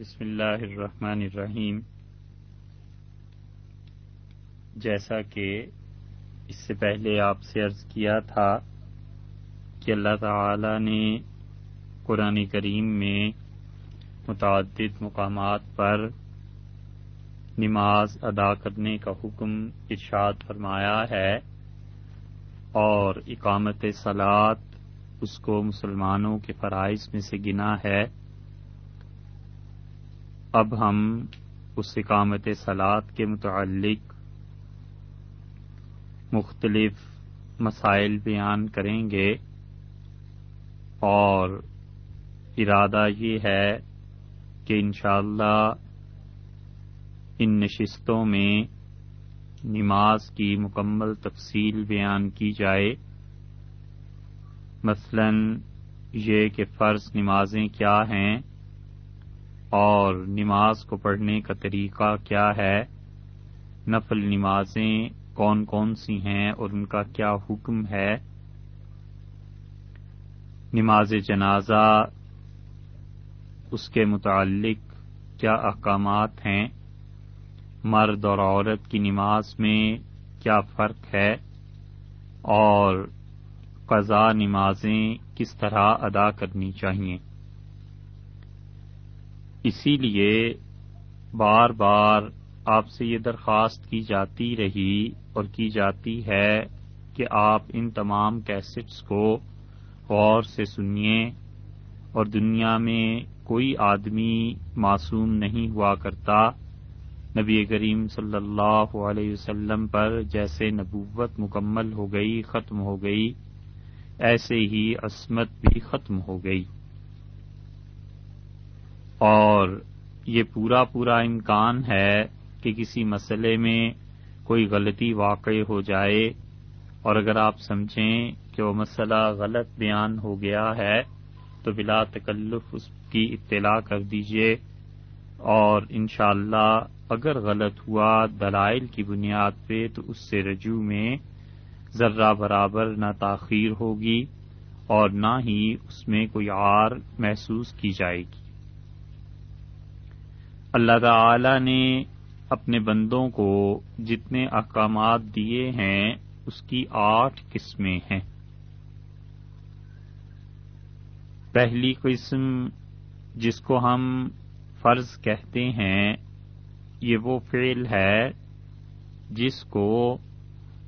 بسم اللہ الرحمن الرحیم۔ جیسا کہ اس سے پہلے آپ سے عرض کیا تھا کہ اللہ تعالی نے قرآن کریم میں متعدد مقامات پر نماز ادا کرنے کا حکم ارشاد فرمایا ہے اور اقامت سلاد اس کو مسلمانوں کے فرائض میں سے گنا ہے۔ اب ہم اس اقامت سلاد کے متعلق مختلف مسائل بیان کریں گے اور ارادہ یہ ہے کہ انشاءاللہ اللہ ان نشستوں میں نماز کی مکمل تفصیل بیان کی جائے۔ مثلا یہ کہ فرض نمازیں کیا ہیں؟ اور نماز کو پڑھنے کا طریقہ کیا ہے؟ نفل نمازیں کون کون سی ہیں اور ان کا کیا حکم ہے؟ نماز جنازہ، اس کے متعلق کیا احکامات ہیں؟ مرد اور عورت کی نماز میں کیا فرق ہے؟ اور قضا نمازیں کس طرح ادا کرنی چاہیے؟ اسی لیے بار بار آپ سے یہ درخواست کی جاتی رہی اور کی جاتی ہے کہ آپ ان تمام کیسٹس کو غور سے سنیے اور دنیا میں کوئی آدمی معصوم نہیں ہوا کرتا۔ نبی کریم صلی اللہ علیہ وسلم پر جیسے نبوت مکمل ہو گئی، ختم ہو گئی، ایسے ہی عصمت بھی ختم ہو گئی۔ اور یہ پورا پورا امکان ہے کہ کسی مسئلے میں کوئی غلطی واقع ہو جائے۔ اور اگر آپ سمجھیں کہ وہ مسئلہ غلط بیان ہو گیا ہے، تو بلا تکلف اس کی اطلاع کر دیجیے اور انشاءاللہ اللہ اگر غلط ہوا دلائل کی بنیاد پہ، تو اس سے رجوع میں ذرہ برابر نہ تاخیر ہوگی اور نہ ہی اس میں کوئی آر محسوس کی جائے گی۔ اللہ تعالی نے اپنے بندوں کو جتنے احکامات دیے ہیں، اس کی آٹھ قسمیں ہیں۔ پہلی قسم جس کو ہم فرض کہتے ہیں، یہ وہ فعل ہے جس کو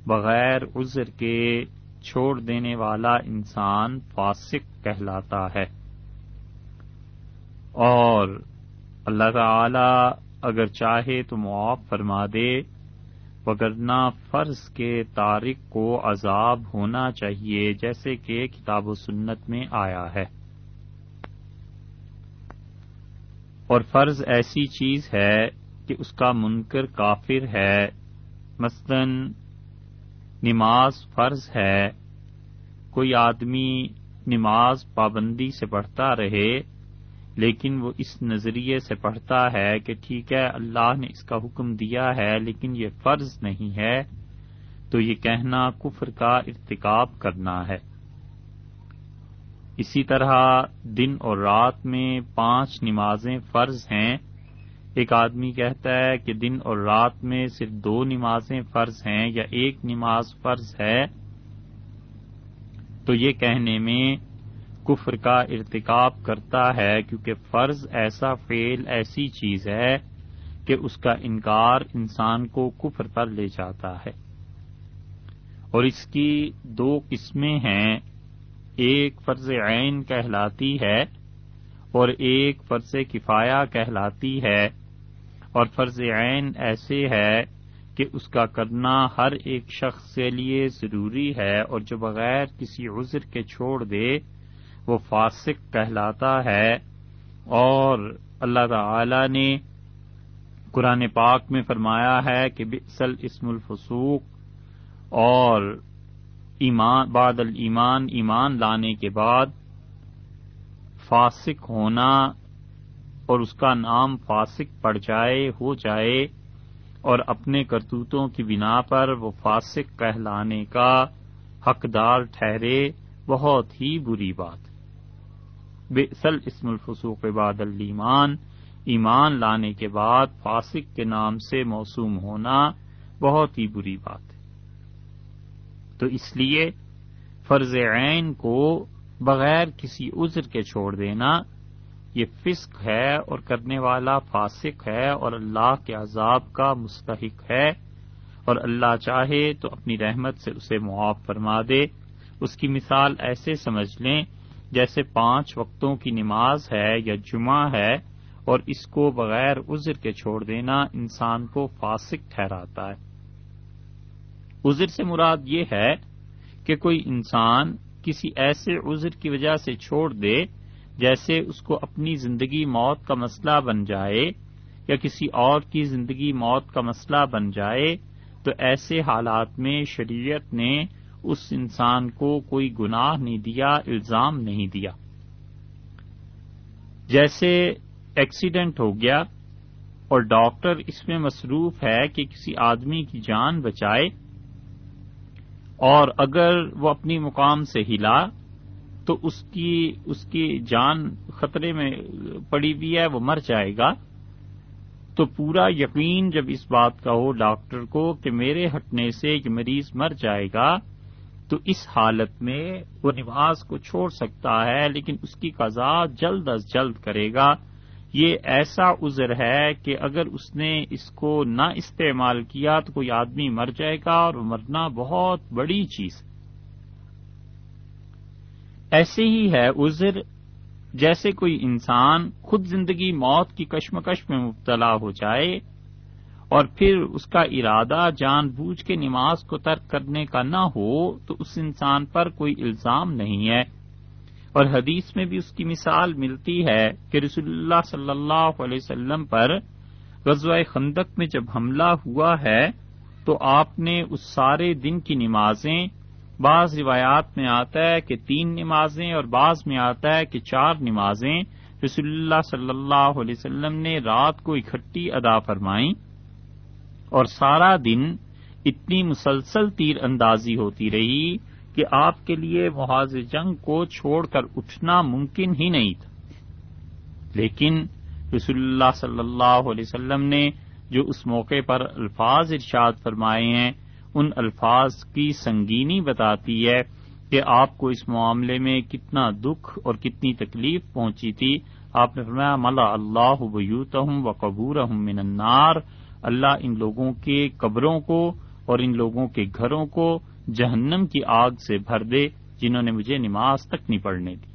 بغیر عذر کے چھوڑ دینے والا انسان فاسق کہلاتا ہے۔ اور اللہ تعالی اگر چاہے تو معاف فرما دے وگرنہ فرض کے تارک کو عذاب ہونا چاہیے، جیسے کہ کتاب و سنت میں آیا ہے۔ اور فرض ایسی چیز ہے کہ اس کا منکر کافر ہے۔ مثلا نماز فرض ہے، کوئی آدمی نماز پابندی سے پڑھتا رہے لیکن وہ اس نظریے سے پڑھتا ہے کہ ٹھیک ہے، اللہ نے اس کا حکم دیا ہے، لیکن یہ فرض نہیں ہے۔ تو یہ کہنا کفر کا ارتکاب کرنا ہے۔ اسی طرح دن اور رات میں پانچ نمازیں فرض ہیں۔ ایک آدمی کہتا ہے کہ دن اور رات میں صرف دو نمازیں فرض ہیں یا ایک نماز فرض ہے۔ تو یہ کہنے میں کفر کا ارتکاب کرتا ہے، کیونکہ فرض ایسا فعل، ایسی چیز ہے کہ اس کا انکار انسان کو کفر پر لے جاتا ہے۔ اور اس کی دو قسمیں ہیں۔ ایک فرض عین کہلاتی ہے اور ایک فرض کفایا کہلاتی ہے۔ اور فرض عین ایسے ہے کہ اس کا کرنا ہر ایک شخص کے لیے ضروری ہے اور جو بغیر کسی عذر کے چھوڑ دے وہ فاسق کہلاتا ہے۔ اور اللہ تعالی نے قرآن پاک میں فرمایا ہے کہ بسل اسم الفسوق، اور ایمان، بعد المان ایمان لانے کے بعد فاسق ہونا اور اس کا نام فاسق پڑ جائے، ہو جائے، اور اپنے کرتوتوں کی بنا پر وہ فاسق کہلانے کا حقدار ٹھہرے، بہت ہی بری بات۔ بے اسل اسم الفسوق بعد المان ایمان لانے کے بعد فاسق کے نام سے موسوم ہونا بہت ہی بری بات ہے۔ تو اس لیے فرض عین کو بغیر کسی عذر کے چھوڑ دینا، یہ فسق ہے اور کرنے والا فاسق ہے اور اللہ کے عذاب کا مستحق ہے۔ اور اللہ چاہے تو اپنی رحمت سے اسے معاف فرما دے۔ اس کی مثال ایسے سمجھ لیں جیسے پانچ وقتوں کی نماز ہے یا جمعہ ہے، اور اس کو بغیر عذر کے چھوڑ دینا انسان کو فاسق ٹھہراتا ہے۔ عذر سے مراد یہ ہے کہ کوئی انسان کسی ایسے عذر کی وجہ سے چھوڑ دے جیسے اس کو اپنی زندگی موت کا مسئلہ بن جائے یا کسی اور کی زندگی موت کا مسئلہ بن جائے، تو ایسے حالات میں شریعت نے اس انسان کو کوئی گناہ نہیں دیا، الزام نہیں دیا۔ جیسے ایکسیڈنٹ ہو گیا اور ڈاکٹر اس میں مصروف ہے کہ کسی آدمی کی جان بچائے اور اگر وہ اپنی مقام سے ہلا تو اس کی اس کی جان خطرے میں پڑی ہوئی ہے، وہ مر جائے گا۔ تو پورا یقین جب اس بات کا ہو ڈاکٹر کو کہ میرے ہٹنے سے یہ مریض مر جائے گا تو اس حالت میں وہ نماز کو چھوڑ سکتا ہے، لیکن اس کی قضا جلد از جلد کرے گا۔ یہ ایسا عذر ہے کہ اگر اس نے اس کو نہ استعمال کیا تو کوئی آدمی مر جائے گا اور مرنا بہت بڑی چیز ہے۔ ایسے ہی ہے عذر، جیسے کوئی انسان خود زندگی موت کی کشمکش میں مبتلا ہو جائے اور پھر اس کا ارادہ جان بوجھ کے نماز کو ترک کرنے کا نہ ہو تو اس انسان پر کوئی الزام نہیں ہے۔ اور حدیث میں بھی اس کی مثال ملتی ہے کہ رسول اللہ صلی اللہ علیہ وسلم پر غزوہ خندق میں جب حملہ ہوا ہے تو آپ نے اس سارے دن کی نمازیں، بعض روایات میں آتا ہے کہ تین نمازیں اور بعض میں آتا ہے کہ چار نمازیں۔ رسول اللہ صلی اللہ علیہ وسلم نے رات کو اکٹھی ادا فرمائیں۔ اور سارا دن اتنی مسلسل تیر اندازی ہوتی رہی کہ آپ کے لیے محاذ جنگ کو چھوڑ کر اٹھنا ممکن ہی نہیں تھا۔ لیکن رسول اللہ صلی اللہ علیہ وسلم نے جو اس موقع پر الفاظ ارشاد فرمائے ہیں، ان الفاظ کی سنگینی بتاتی ہے کہ آپ کو اس معاملے میں کتنا دکھ اور کتنی تکلیف پہنچی تھی۔ آپ نے فرمایا ملا اللہ بیوت و قبور من النار اللہ ان لوگوں کے قبروں کو اور ان لوگوں کے گھروں کو جہنم کی آگ سے بھر دے جنہوں نے مجھے نماز تک نہیں پڑھنے دی۔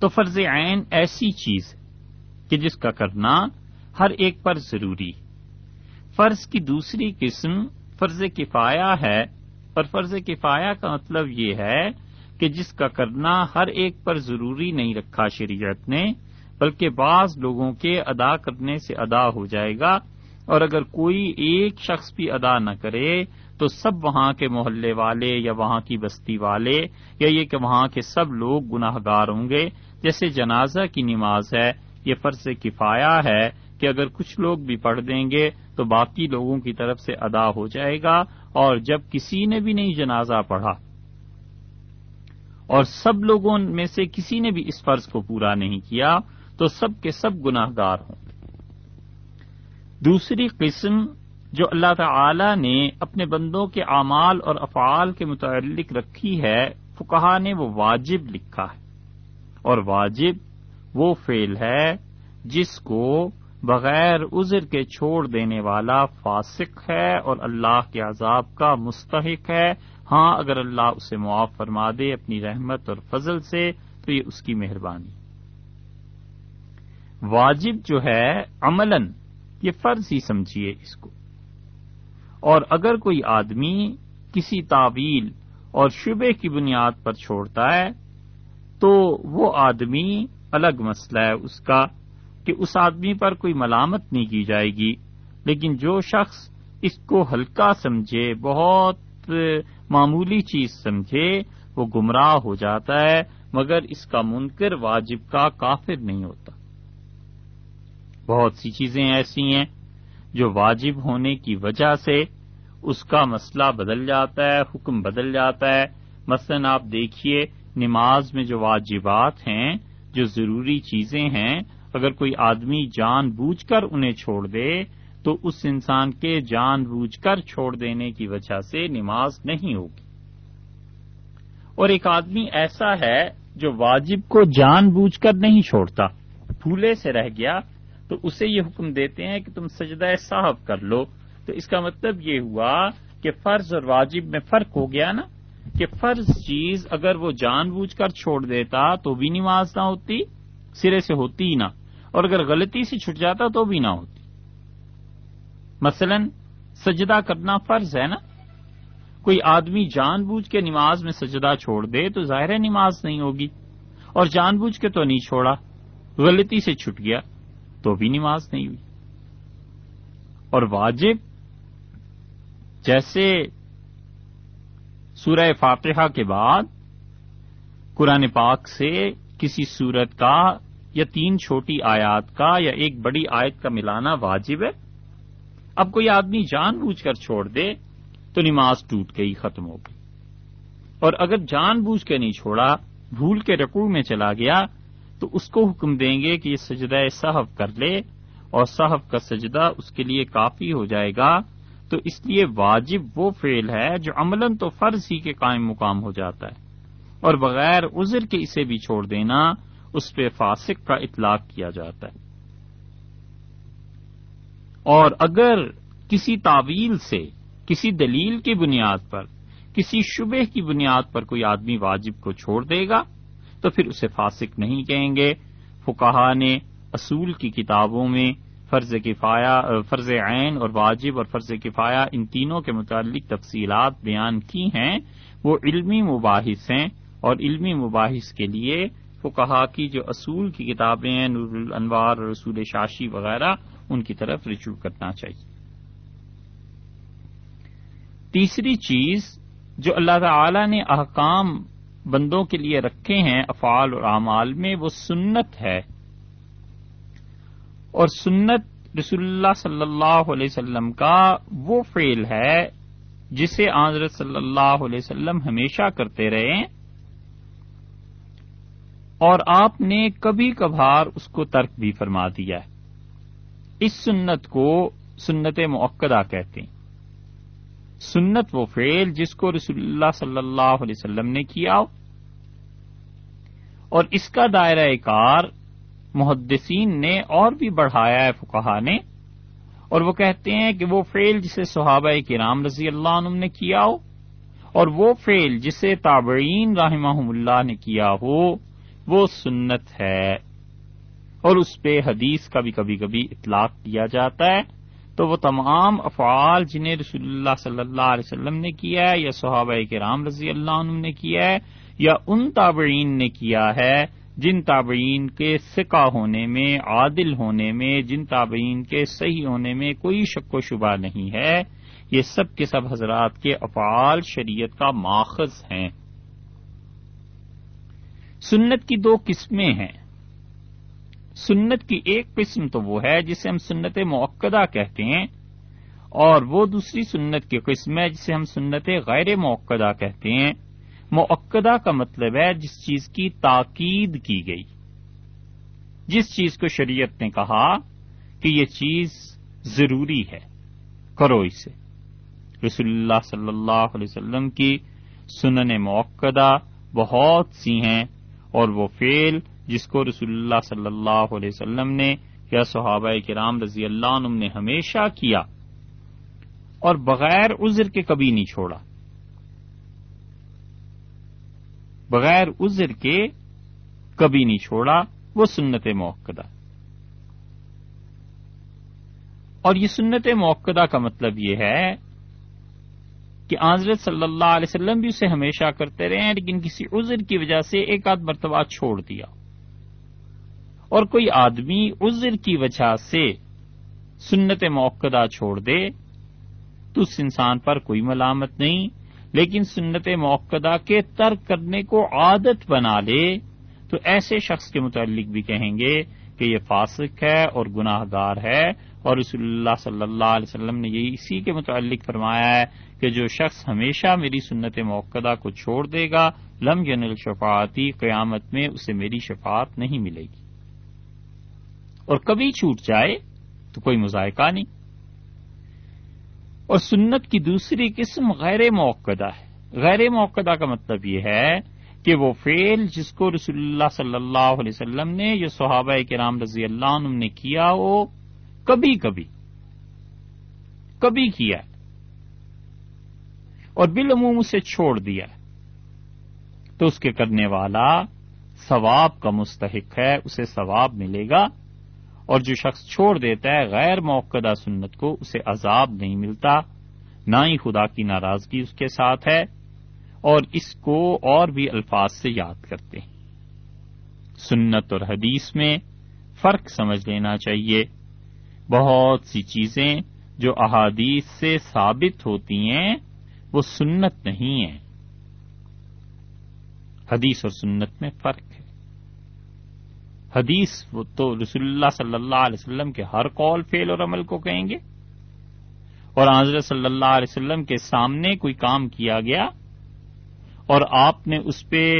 تو فرض عین ایسی چیز ہے کہ جس کا کرنا ہر ایک پر ضروری فرض کی دوسری قسم فرض کفایا ہے اور فرض کفایا کا مطلب یہ ہے کہ جس کا کرنا ہر ایک پر ضروری نہیں رکھا شریعت نے بلکہ بعض لوگوں کے ادا کرنے سے ادا ہو جائے گا۔ اور اگر کوئی ایک شخص بھی ادا نہ کرے، تو سب وہاں کے محلے والے یا وہاں کی بستی والے یا یہ کہ وہاں کے سب لوگ گناہ گار ہوں گے۔ جیسے جنازہ کی نماز ہے، یہ فرض کفایا ہے کہ اگر کچھ لوگ بھی پڑھ دیں گے، تو باقی لوگوں کی طرف سے ادا ہو جائے گا۔ اور جب کسی نے بھی نہیں جنازہ پڑھا اور سب لوگوں میں سے کسی نے بھی اس فرض کو پورا نہیں کیا تو سب کے سب گناہ گار ہوں۔ دوسری قسم جو اللہ تعالی نے اپنے بندوں کے اعمال اور افعال کے متعلق رکھی ہے فکہ نے وہ واجب لکھا ہے۔ اور واجب وہ فعل ہے جس کو بغیر عذر کے چھوڑ دینے والا فاسق ہے اور اللہ کے عذاب کا مستحق ہے۔ ہاں اگر اللہ اسے معاف فرما دے اپنی رحمت اور فضل سے، تو یہ اس کی مہربانی۔ واجب جو ہے عملاً، یہ فرض ہی سمجھیے اس کو۔ اور اگر کوئی آدمی کسی تعویل اور شبے کی بنیاد پر چھوڑتا ہے، تو وہ آدمی الگ مسئلہ ہے اس کا کہ اس آدمی پر کوئی ملامت نہیں کی جائے گی۔ لیکن جو شخص اس کو ہلکا سمجھے، بہت معمولی چیز سمجھے، وہ گمراہ ہو جاتا ہے، مگر اس کا منکر واجب کا کافر نہیں ہوتا۔ بہت سی چیزیں ایسی ہیں جو واجب ہونے کی وجہ سے اس کا مسئلہ بدل جاتا ہے، حکم بدل جاتا ہے۔ مثلا آپ دیکھیے، نماز میں جو واجبات ہیں، جو ضروری چیزیں ہیں، اگر کوئی آدمی جان بوجھ کر انہیں چھوڑ دے، تو اس انسان کے جان بوجھ کر چھوڑ دینے کی وجہ سے نماز نہیں ہوگی۔ اور ایک آدمی ایسا ہے جو واجب کو جان بوجھ کر نہیں چھوڑتا، پھولے سے رہ گیا تو اسے یہ حکم دیتے ہیں کہ تم سجدہ صاحب کر لو۔ تو اس کا مطلب یہ ہوا کہ فرض اور واجب میں فرق ہو گیا نا کہ فرض چیز اگر وہ جان بوجھ کر چھوڑ دیتا تو بھی نماز نہ ہوتی، سرے سے ہوتی ہی نہ۔ اور اگر غلطی سے چھٹ جاتا تو بھی نہ ہوتی۔ مثلا سجدہ کرنا فرض ہے نا۔ کوئی آدمی جان بوجھ کے نماز میں سجدہ چھوڑ دے تو ظاہر نماز نہیں ہوگی۔ اور جان بوجھ کے تو نہیں چھوڑا، غلطی سے چھٹ گیا۔ تو بھی نماز نہیں ہوئی۔ اور واجب جیسے سورہ فاتحہ کے بعد قرآن پاک سے کسی صورت کا یا تین چھوٹی آیات کا یا ایک بڑی آیت کا ملانا واجب ہے؟ اب کوئی آدمی جان بوجھ کر چھوڑ دے تو نماز ٹوٹ گئی ختم ہو گئی۔ اور اگر جان بوجھ کے نہیں چھوڑا، بھول کے رقو میں چلا گیا تو اس کو حکم دیں گے کہ یہ سجدہ صحف کر لے اور صحف کا سجدہ اس کے لیے کافی ہو جائے گا۔ تو اس لیے واجب وہ فعل ہے جو عملاً تو فرض ہی کے قائم مقام ہو جاتا ہے۔ اور بغیر عذر کے اسے بھی چھوڑ دینا اس پہ فاسق کا اطلاق کیا جاتا ہے۔ اور اگر کسی تعویل سے، کسی دلیل کی بنیاد پر، کسی شبہ کی بنیاد پر کوئی آدمی واجب کو چھوڑ دے گا تو پھر اسے فاسق نہیں کہیں گے۔ فکہ نے اصول کی کتابوں میں فرض کفایا فرض عین اور واجب اور فرض کفایا ان تینوں کے متعلق تفصیلات بیان کی ہیں۔ وہ علمی مباحث ہیں اور علمی مباحث کے لیے فکہ کی جو اصول کی کتابیں ہیں، نور الانوار، رسول شاشی وغیرہ، ان کی طرف رجوع کرنا چاہیے۔ تیسری چیز جو اللہ تعالی نے احکام بندوں کے لیے رکھے ہیں افعال اور اعمال میں وہ سنت ہے۔ اور سنت رسول اللہ صلی اللہ علیہ وسلم کا وہ فعل ہے جسے حضرت صلی اللہ علیہ وسلم ہمیشہ کرتے رہے۔ اور آپ نے کبھی کبھار اس کو ترک بھی فرما دیا ہے۔ اس سنت کو سنت معقدہ کہتے ہیں۔ سنت وہ فعل جس کو رسول اللہ صلی اللہ علیہ وسلم نے کیا اور اس کا دائرہ کار محدثین نے اور بھی بڑھایا ہے فکہ نے۔ اور وہ کہتے ہیں کہ وہ فعل جسے صحابہ کے رام رضی اللہ عنہ نے کیا ہو۔ اور وہ فعل جسے تابعین رحمہ اللہ نے کیا ہو، وہ سنت ہے۔ اور اس پہ حدیث کا بھی کبھی کبھی اطلاق کیا جاتا ہے۔ تو وہ تمام افعال جنہیں رسول اللہ صلی اللہ علیہ وسلم نے کیا ہے، یا صحابہ کے رام رضی اللہ عنہ نے کیا ہے، یا ان تابعین نے کیا ہے، جن تابعین کے سکا ہونے میں، عادل ہونے میں، جن تابعین کے صحیح ہونے میں کوئی شک و شبہ نہیں ہے، یہ سب کے سب حضرات کے افعال شریعت کا ماخذ ہیں۔ سنت کی دو قسمیں ہیں۔ سنت کی ایک قسم تو وہ ہے جسے ہم سنت موقع کہتے ہیں، اور وہ دوسری سنت کی قسم ہے جسے ہم سنت غیر موقع کہتے ہیں۔ معقدہ کا مطلب ہے جس چیز کی تاکید کی گئی۔ جس چیز کو شریعت نے کہا کہ یہ چیز ضروری ہے، کرو اسے۔ رسول اللہ صلی اللہ علیہ وسلم کی سنن موقع بہت سی ہیں، اور وہ فیل جس کو رسول اللہ صلی اللہ علیہ وسلم نے یا صحابہ کرام رضی اللہ عنہ نے ہمیشہ کیا اور بغیر عذر کے کبھی نہیں چھوڑا۔ بغیر عذر کے کبھی نہیں چھوڑا، وہ سنت موقع اور یہ سنت موقع کا مطلب یہ ہے کہ آضرت صلی اللہ علیہ وسلم بھی اسے ہمیشہ کرتے رہے ہیں، لیکن کسی عذر کی وجہ سے ایک آدھ مرتبہ چھوڑ دیا۔ اور کوئی آدمی عذر کی وجہ سے سنت موقع چھوڑ دے تو اس انسان پر کوئی ملامت نہیں، لیکن سنت موقع کے ترک کرنے کو عادت بنا لے تو ایسے شخص کے متعلق بھی کہیں گے کہ یہ فاسق ہے اور گناہ گار ہے۔ اور رسول اللہ صلی اللہ علیہ وسلم نے یہی اسی کے متعلق فرمایا ہے کہ جو شخص ہمیشہ میری سنت موقع کو چھوڑ دے گا، لم ینل شفاعتی قیامت میں اسے میری شفاعت نہیں ملے گی۔ اور کبھی چھوٹ جائے تو کوئی مذائقہ نہیں۔ اور سنت کی دوسری قسم غیر موقع ہے۔ غیر موقع کا مطلب یہ ہے کہ وہ فعل جس کو رسول اللہ صلی اللہ علیہ وسلم نے یا صحابہ کے رام رضی اللہ عنہ نے کیا وہ کبھی کبھی کبھی کیا اور بالعموم اسے چھوڑ دیا تو اس کے کرنے والا ثواب کا مستحق ہے، اسے ثواب ملے گا۔ اور جو شخص چھوڑ دیتا ہے غیر موقع سنت کو، اسے عذاب نہیں ملتا، نہ ہی خدا کی ناراضگی اس کے ساتھ ہے، اور اس کو اور بھی الفاظ سے یاد کرتے ہیں۔ سنت اور حدیث میں فرق سمجھ لینا چاہیے۔ بہت سی چیزیں جو احادیث سے ثابت ہوتی ہیں، وہ سنت نہیں ہے حدیث اور سنت میں فرق حدیث وہ تو رسول اللہ صلی اللہ علیہ وسلم کے ہر قول فیل اور عمل کو کہیں گے؟ اور حضرت صلی اللہ علیہ وسلم کے سامنے کوئی کام کیا گیا؟ اور آپ نے اس پہ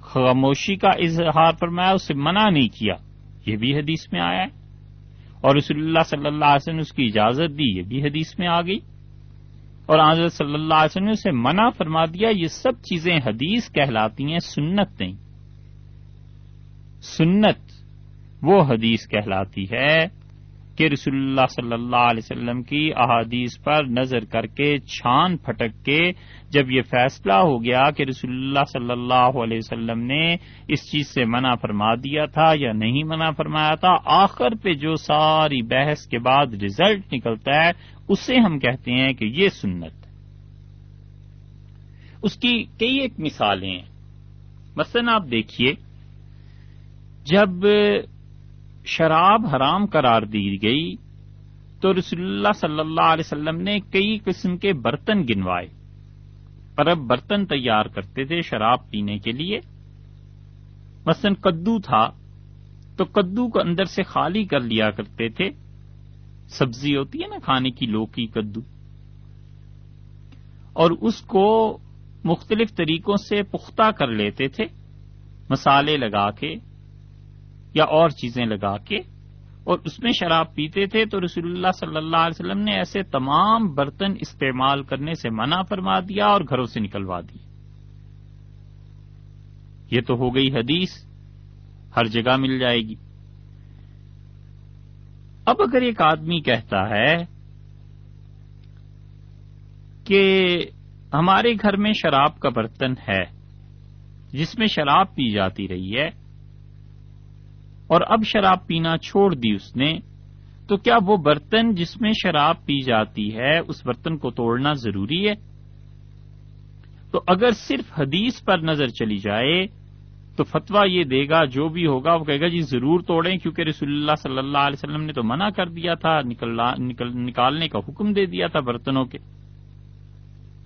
خاموشی کا اظہار فرمایا اسے منع نہیں کیا؟ یہ بھی حدیث میں آیا ہے۔ اور رسول اللہ صلی اللہ علیہ وسلم نے اس کی اجازت دی، یہ بھی حدیث میں آ گئی۔ اور حضرت صلی اللہ علیہ وسلم نے اسے منع فرما دیا، یہ سب چیزیں حدیث کہلاتی ہیں، سنت نہیں۔ سنت وہ حدیث کہلاتی ہے کہ رسول اللہ صلی اللہ علیہ وسلم کی احادیث پر نظر کر کے چھان پھٹک کے جب یہ فیصلہ ہو گیا کہ رسول اللہ صلی اللہ علیہ وسلم نے اس چیز سے منع فرما دیا تھا یا نہیں منع فرمایا تھا، آخر پہ جو ساری بحث کے بعد ریزلٹ نکلتا ہے، اسے ہم کہتے ہیں کہ یہ سنت۔ اس کی کئی ایک مثالیں ہیں۔ مثلاً آپ دیکھیے، جب شراب حرام قرار دی گئی تو رسول اللہ صلی اللہ علیہ وسلم نے کئی قسم کے برتن گنوائے۔ پر اب برتن تیار کرتے تھے شراب پینے کے لیے۔ مثلا کدو تھا تو کدو کو اندر سے خالی کر لیا کرتے تھے۔ سبزی ہوتی ہے نا کھانے کی لوکی کدو۔ اور اس کو مختلف طریقوں سے پختہ کر لیتے تھے۔ مسالے لگا کے یا اور چیزیں لگا کے اور اس میں شراب پیتے تھے تو رسول اللہ صلی اللہ علیہ وسلم نے ایسے تمام برتن استعمال کرنے سے منع فرما دیا اور گھروں سے نکلوا دی۔ یہ تو ہو گئی حدیث، ہر جگہ مل جائے گی۔ اب اگر ایک آدمی کہتا ہے کہ ہمارے گھر میں شراب کا برتن ہے، جس میں شراب پی جاتی رہی ہے اور اب شراب پینا چھوڑ دی اس نے، تو کیا وہ برتن جس میں شراب پی جاتی ہے، اس برتن کو توڑنا ضروری ہے؟ تو اگر صرف حدیث پر نظر چلی جائے، تو فتویٰ یہ دے گا، جو بھی ہوگا، وہ کہے گا جی ضرور توڑیں، کیونکہ رسول اللہ صلی اللہ علیہ وسلم نے تو منع کر دیا تھا نکالنے کا حکم دے دیا تھا برتنوں کے۔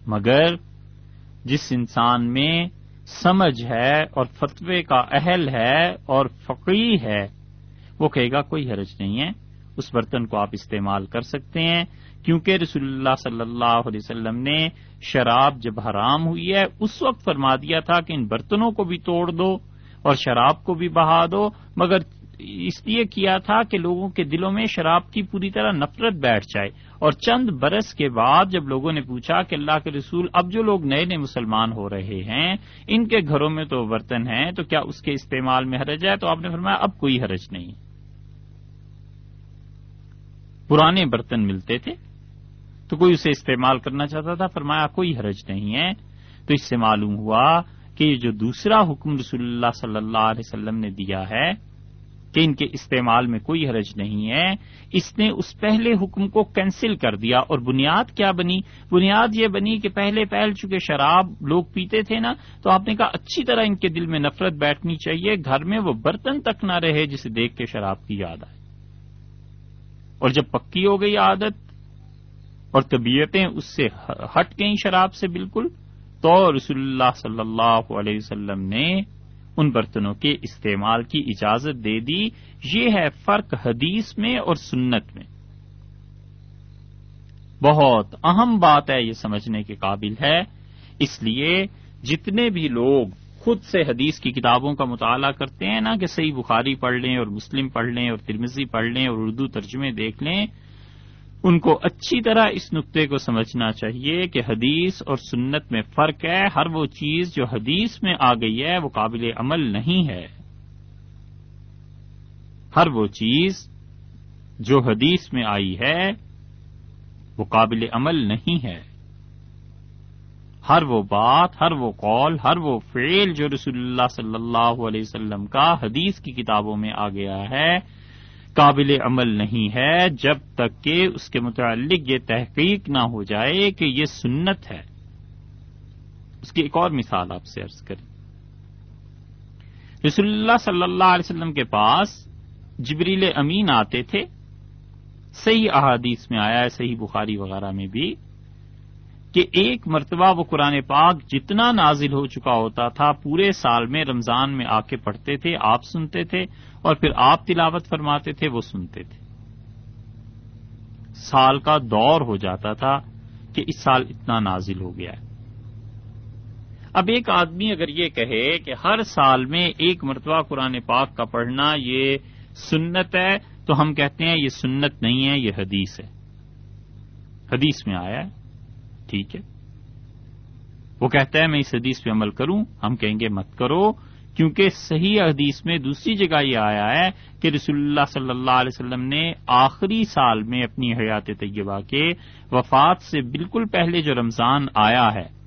مگر جس انسان میں سمجھ ہے اور فتوے کا اہل ہے اور فقی ہے۔ وہ کہے گا، کوئی حرج نہیں ہے، اس برتن کو آپ استعمال کر سکتے ہیں، کیونکہ رسول اللہ صلی اللہ علیہ وسلم نے شراب جب حرام ہوئی ہے، اس وقت فرما دیا تھا کہ ان برتنوں کو بھی توڑ دو اور شراب کو بھی بہا دو، مگر اس لیے کیا تھا کہ لوگوں کے دلوں میں شراب کی پوری طرح نفرت بیٹھ جائے۔ اور چند برس کے بعد جب لوگوں نے پوچھا کہ اللہ کے رسول اب جو لوگ نئے نئے مسلمان ہو رہے ہیں، ان کے گھروں میں تو برتن ہیں، تو کیا اس کے استعمال میں حرج ہے؟ تو آپ نے فرمایا، اب کوئی حرج نہیں۔ پرانے برتن ملتے تھے، تو کوئی اسے استعمال کرنا چاہتا تھا؟ فرمایا، کوئی حرج نہیں ہے۔ تو اس سے معلوم ہوا کہ یہ جو دوسرا حکم رسول اللہ صلی اللہ علیہ وسلم نے دیا ہے کہ ان کے استعمال میں کوئی حرج نہیں ہے۔ اس نے اس پہلے حکم کو کینسل کر دیا اور بنیاد کیا بنی؟ بنیاد یہ بنی کہ پہلے پہل چونکہ شراب لوگ پیتے تھے نا، تو آپ نے کہا اچھی طرح ان کے دل میں نفرت بیٹھنی چاہیے، گھر میں وہ برتن تک نہ رہے جسے دیکھ کے شراب کی یاد آئے اور جب پکی ہو گئی عادت اور طبیعتیں اس سے ہٹ گئیں شراب سے بالکل، تو رسول اللہ صلی اللہ علیہ وسلم نے ان برتنوں کے استعمال کی اجازت دے دی۔ یہ ہے فرق حدیث میں اور سنت میں۔ بہت اہم بات ہے یہ سمجھنے کے قابل ہے۔ اس لیے جتنے بھی لوگ خود سے حدیث کی کتابوں کا مطالعہ کرتے ہیں نا کہ صحیح بخاری پڑھ لیں اور مسلم پڑھ لیں اور ترمزی پڑھ لیں اور اردو ترجمے دیکھ لیں ان کو اچھی طرح اس نقطے کو سمجھنا چاہیے کہ حدیث اور سنت میں فرق ہے۔ ہر وہ چیز جو حدیث میں آ گئی ہے، وہ قابل عمل نہیں ہے۔ ہر وہ چیز جو حدیث میں آئی ہے، وہ قابل عمل نہیں ہے۔ ہر وہ بات، ہر وہ قول، ہر وہ فعل جو رسول اللہ صلی اللہ علیہ وسلم کا حدیث کی کتابوں میں آ گیا ہے قابل عمل نہیں ہے جب تک کہ اس کے متعلق یہ تحقیق نہ ہو جائے کہ یہ سنت ہے۔ اس کی ایک اور مثال آپ سے عرض کریں۔ رسول اللہ صلی اللہ علیہ وسلم کے پاس جبریل امین آتے تھے۔ صحیح احادیث میں آیا ہے، صحیح بخاری وغیرہ میں بھی۔ کہ ایک مرتبہ وہ قرآن پاک جتنا نازل ہو چکا ہوتا تھا، پورے سال میں رمضان میں آ کے پڑھتے تھے، آپ سنتے تھے اور پھر آپ تلاوت فرماتے تھے، وہ سنتے تھے۔ سال کا دور ہو جاتا تھا کہ اس سال اتنا نازل ہو گیا ہے۔ اب ایک آدمی اگر یہ کہے کہ ہر سال میں ایک مرتبہ قرآن پاک کا پڑھنا یہ سنت ہے، تو ہم کہتے ہیں یہ سنت نہیں ہے، یہ حدیث ہے۔ حدیث میں آیا ہے ٹھیک ہے؟ وہ کہتا ہے، میں اس حدیث پہ عمل کروں، ہم کہیں گے مت کرو، کیونکہ صحیح حدیث میں دوسری جگہ یہ آیا ہے کہ رسول اللہ صلی اللہ علیہ وسلم نے آخری سال میں اپنی حیات طیبہ کے وفات سے بالکل پہلے جو رمضان آیا ہے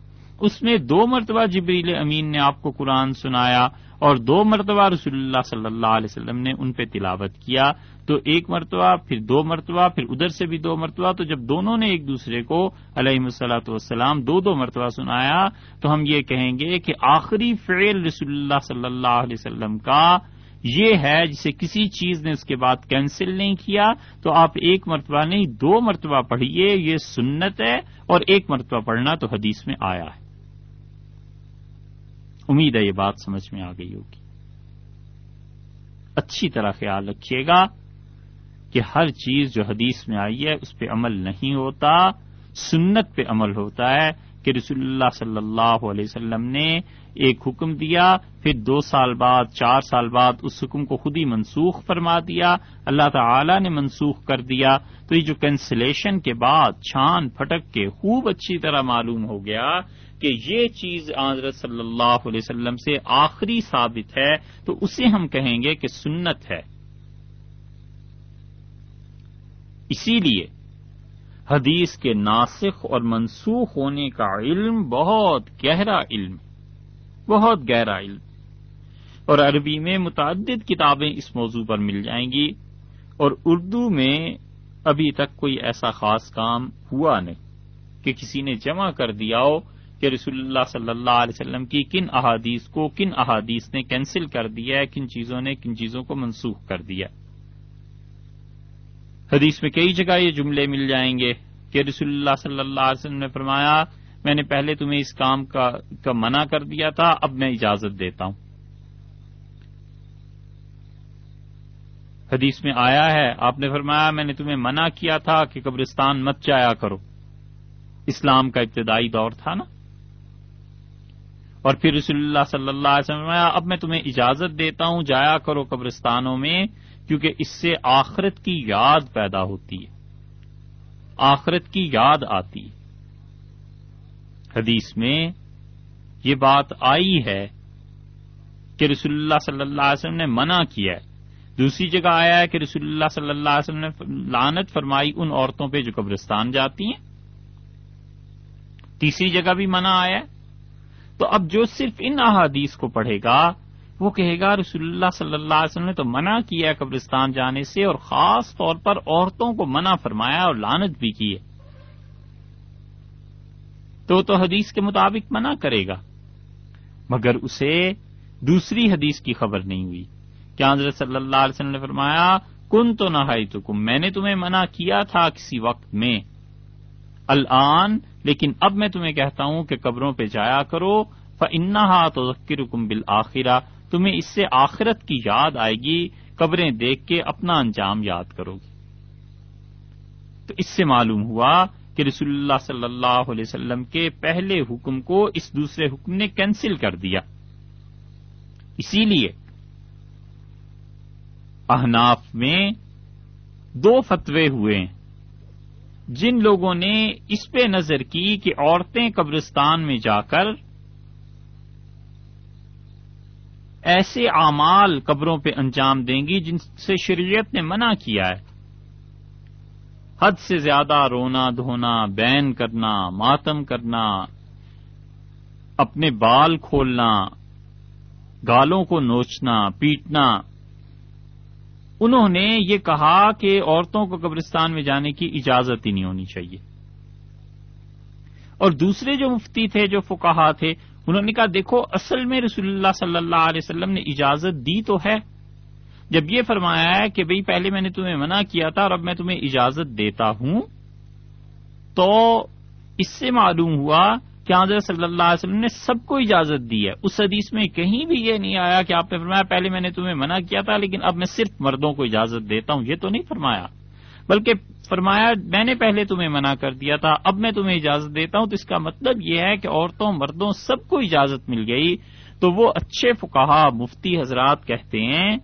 اس میں دو مرتبہ جبریل امین نے آپ کو قرآن سنایا اور دو مرتبہ رسول اللہ صلی اللہ علیہ وسلم نے ان پہ تلاوت کیا تو ایک مرتبہ، پھر دو مرتبہ، پھر ادھر سے بھی دو مرتبہ، تو جب دونوں نے ایک دوسرے کو علیہ السلاۃ والسلام دو دو مرتبہ سنایا تو ہم یہ کہیں گے کہ آخری فعل رسول اللہ صلی اللہ علیہ وسلم کا یہ ہے جسے کسی چیز نے اس کے بعد کینسل نہیں کیا تو آپ ایک مرتبہ نہیں، دو مرتبہ پڑھیے، یہ سنت ہے اور ایک مرتبہ پڑھنا تو حدیث میں آیا ہے۔ امید ہے یہ بات سمجھ میں آ گئی ہوگی۔ اچھی طرح خیال رکھیے گا کہ ہر چیز جو حدیث میں آئی ہے، اس پہ عمل نہیں ہوتا، سنت پہ عمل ہوتا ہے کہ رسول اللہ صلی اللہ علیہ وسلم نے ایک حکم دیا، پھر دو سال بعد، چار سال بعد اس حکم کو خود ہی منسوخ فرما دیا، اللہ تعالی نے منسوخ کر دیا۔ تو یہ جو کینسلیشن کے بعد، چھان پھٹک کے خوب اچھی طرح معلوم ہو گیا کہ یہ چیز حضرت صلی اللہ علیہ وسلم سے آخری ثابت ہے، تو اسے ہم کہیں گے کہ سنت ہے۔ اسی لیے حدیث کے ناسخ اور منسوخ ہونے کا علم بہت گہرا علم، بہت گہرا علم۔ اور عربی میں متعدد کتابیں اس موضوع پر مل جائیں گی۔ اور اردو میں ابھی تک کوئی ایسا خاص کام ہوا نہیں کہ کسی نے جمع کر دیا ہو۔ کہ رسول اللہ صلی اللہ علیہ وسلم کی کن احادیث کو، کن احادیث نے کینسل کر دیا ہے، کن چیزوں نے کن چیزوں کو منسوخ کر دیا حدیث میں کئی جگہ یہ جملے مل جائیں گے کہ رسول اللہ صلی اللہ علیہ وسلم نے فرمایا، میں نے پہلے تمہیں اس کام کا کا منع کر دیا تھا، اب میں اجازت دیتا ہوں۔ حدیث میں آیا ہے، آپ نے فرمایا، میں نے تمہیں منع کیا تھا کہ قبرستان مت جایا کرو۔ اسلام کا ابتدائی دور تھا نا؟ اور پھر رسول اللہ صلی اللہ علیہ وسلم اب میں تمہیں اجازت دیتا ہوں، جایا کرو قبرستانوں میں، کیونکہ اس سے آخرت کی یاد پیدا ہوتی ہے۔ آخرت کی یاد آتی ہے۔ حدیث میں یہ بات آئی ہے کہ رسول اللہ صلی اللہ علیہ وسلم نے منع کیا ہے۔ دوسری جگہ آیا ہے کہ رسول اللہ صلی اللہ علیہ وسلم نے لانت فرمائی ان عورتوں پہ جو قبرستان جاتی ہیں۔ تیسری جگہ بھی منع آیا ہے۔ تو اب جو صرف ان احادیث کو پڑھے گا، وہ کہے گا، رسول اللہ صلی اللہ علیہ وسلم نے تو منع کیا ہے قبرستان جانے سے اور خاص طور پر عورتوں کو منع فرمایا اور لانت بھی کی ہے۔ تو تو حدیث کے مطابق منع کرے گا۔ مگر اسے دوسری حدیث کی خبر نہیں ہوئی۔ کیا حضرت صلی اللہ علیہ وسلم نے فرمایا کن تو نہ میں نے تمہیں منع کیا تھا کسی وقت میں۔ الان، لیکن اب میں تمہیں کہتا ہوں کہ قبروں پہ جایا کرو فنا تو ذکر کم بالآخرہ تمہیں اس سے آخرت کی یاد آئے گی، قبریں دیکھ کے اپنا انجام یاد کرو گی۔ تو اس سے معلوم ہوا کہ رسول اللہ صلی اللہ علیہ وسلم کے پہلے حکم کو اس دوسرے حکم نے کینسل کر دیا۔ اسی لیے احناف میں دو فتوے ہوئے۔ ہیں جن لوگوں نے اس پہ نظر کی کہ عورتیں قبرستان میں جا کر ایسے اعمال قبروں پہ انجام دیں گی جن سے شریعت نے منع کیا ہے۔ حد سے زیادہ رونا دھونا، بین کرنا، ماتم کرنا، اپنے بال کھولنا، گالوں کو نوچنا، پیٹنا انہوں نے یہ کہا کہ عورتوں کو قبرستان میں جانے کی اجازت ہی نہیں ہونی چاہیے۔ اور دوسرے جو مفتی تھے، جو فکاہا تھے، انہوں نے کہا، دیکھو، اصل میں رسول اللہ صلی اللہ علیہ وسلم نے اجازت دی تو ہے۔ جب یہ فرمایا ہے کہ بھئی، پہلے میں نے تمہیں منع کیا تھا اور اب میں تمہیں اجازت دیتا ہوں، تو اس سے معلوم ہوا کہ حضرت صلی اللہ علیہ وسلم نے سب کو اجازت دی ہے۔ اس حدیث میں کہیں بھی یہ نہیں آیا کہ آپ نے فرمایا پہلے میں نے تمہیں منع کیا تھا، لیکن اب میں صرف مردوں کو اجازت دیتا ہوں۔ یہ تو نہیں فرمایا، بلکہ فرمایا میں نے پہلے تمہیں منع کر دیا تھا، اب میں تمہیں اجازت دیتا ہوں۔ تو اس کا مطلب یہ ہے کہ عورتوں، مردوں سب کو اجازت مل گئی۔ تو وہ اچھے فکاہ مفتی حضرات کہتے ہیں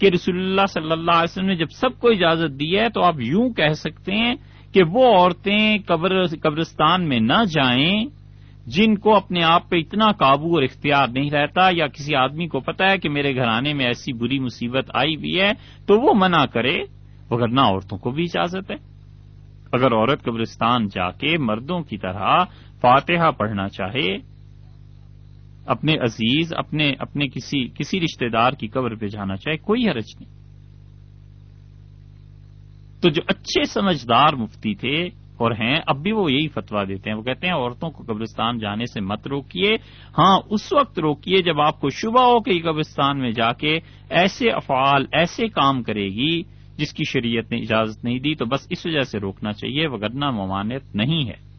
کہ رسول اللہ صلی اللہ علیہ وسلم نے جب سب کو اجازت دی ہے تو آپ یوں کہہ سکتے ہیں کہ وہ عورتیں قبر، قبرستان میں نہ جائیں جن کو اپنے آپ پہ اتنا قابو اور اختیار نہیں رہتا یا کسی آدمی کو پتا ہے کہ میرے گھرانے میں ایسی بری مصیبت آئی ہوئی ہے تو وہ منع کرے نہ عورتوں کو بھی اجازت ہے۔ اگر عورت قبرستان جا کے مردوں کی طرح فاتحہ پڑھنا چاہے، اپنے عزیز، اپنے اپنے کسی کسی رشتہ دار کی قبر پہ جانا چاہے، کوئی حرج نہیں۔ تو جو اچھے سمجھدار مفتی تھے اور ہیں، اب بھی وہ یہی فتوا دیتے ہیں۔ وہ کہتے ہیں، عورتوں کو قبرستان جانے سے مت روکیے۔ ہاں اس وقت روکیے جب آپ کو شبہ ہو کہ قبرستان میں جا کے ایسے افعال، ایسے کام کرے گی جس کی شریعت نے اجازت نہیں دی، تو بس اس وجہ سے روکنا چاہیے، وگرنہ ممانعت نہیں ہے۔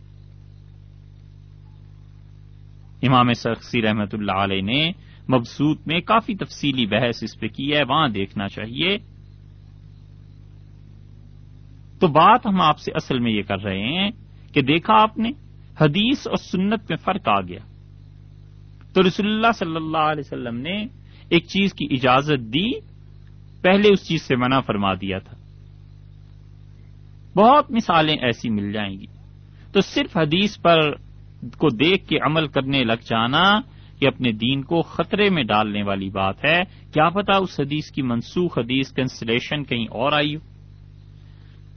امام سرخی رحمت اللہ علیہ نے مبسوط میں کافی تفصیلی بحث اس پہ کی ہے، وہاں دیکھنا چاہیے۔ تو بات ہم آپ سے اصل میں یہ کر رہے ہیں کہ دیکھا آپ نے، حدیث اور سنت میں فرق آ گیا۔ تو رسول اللہ صلی اللہ علیہ وسلم نے ایک چیز کی اجازت دی، پہلے اس چیز سے منع فرما دیا تھا۔ بہت مثالیں ایسی مل جائیں گی۔ تو صرف حدیث پر کو دیکھ کے عمل کرنے لگ جانا یہ اپنے دین کو خطرے میں ڈالنے والی بات ہے۔ کیا پتا اس حدیث کی منسوخ حدیث کنسلیشن کہیں اور آئی ہو۔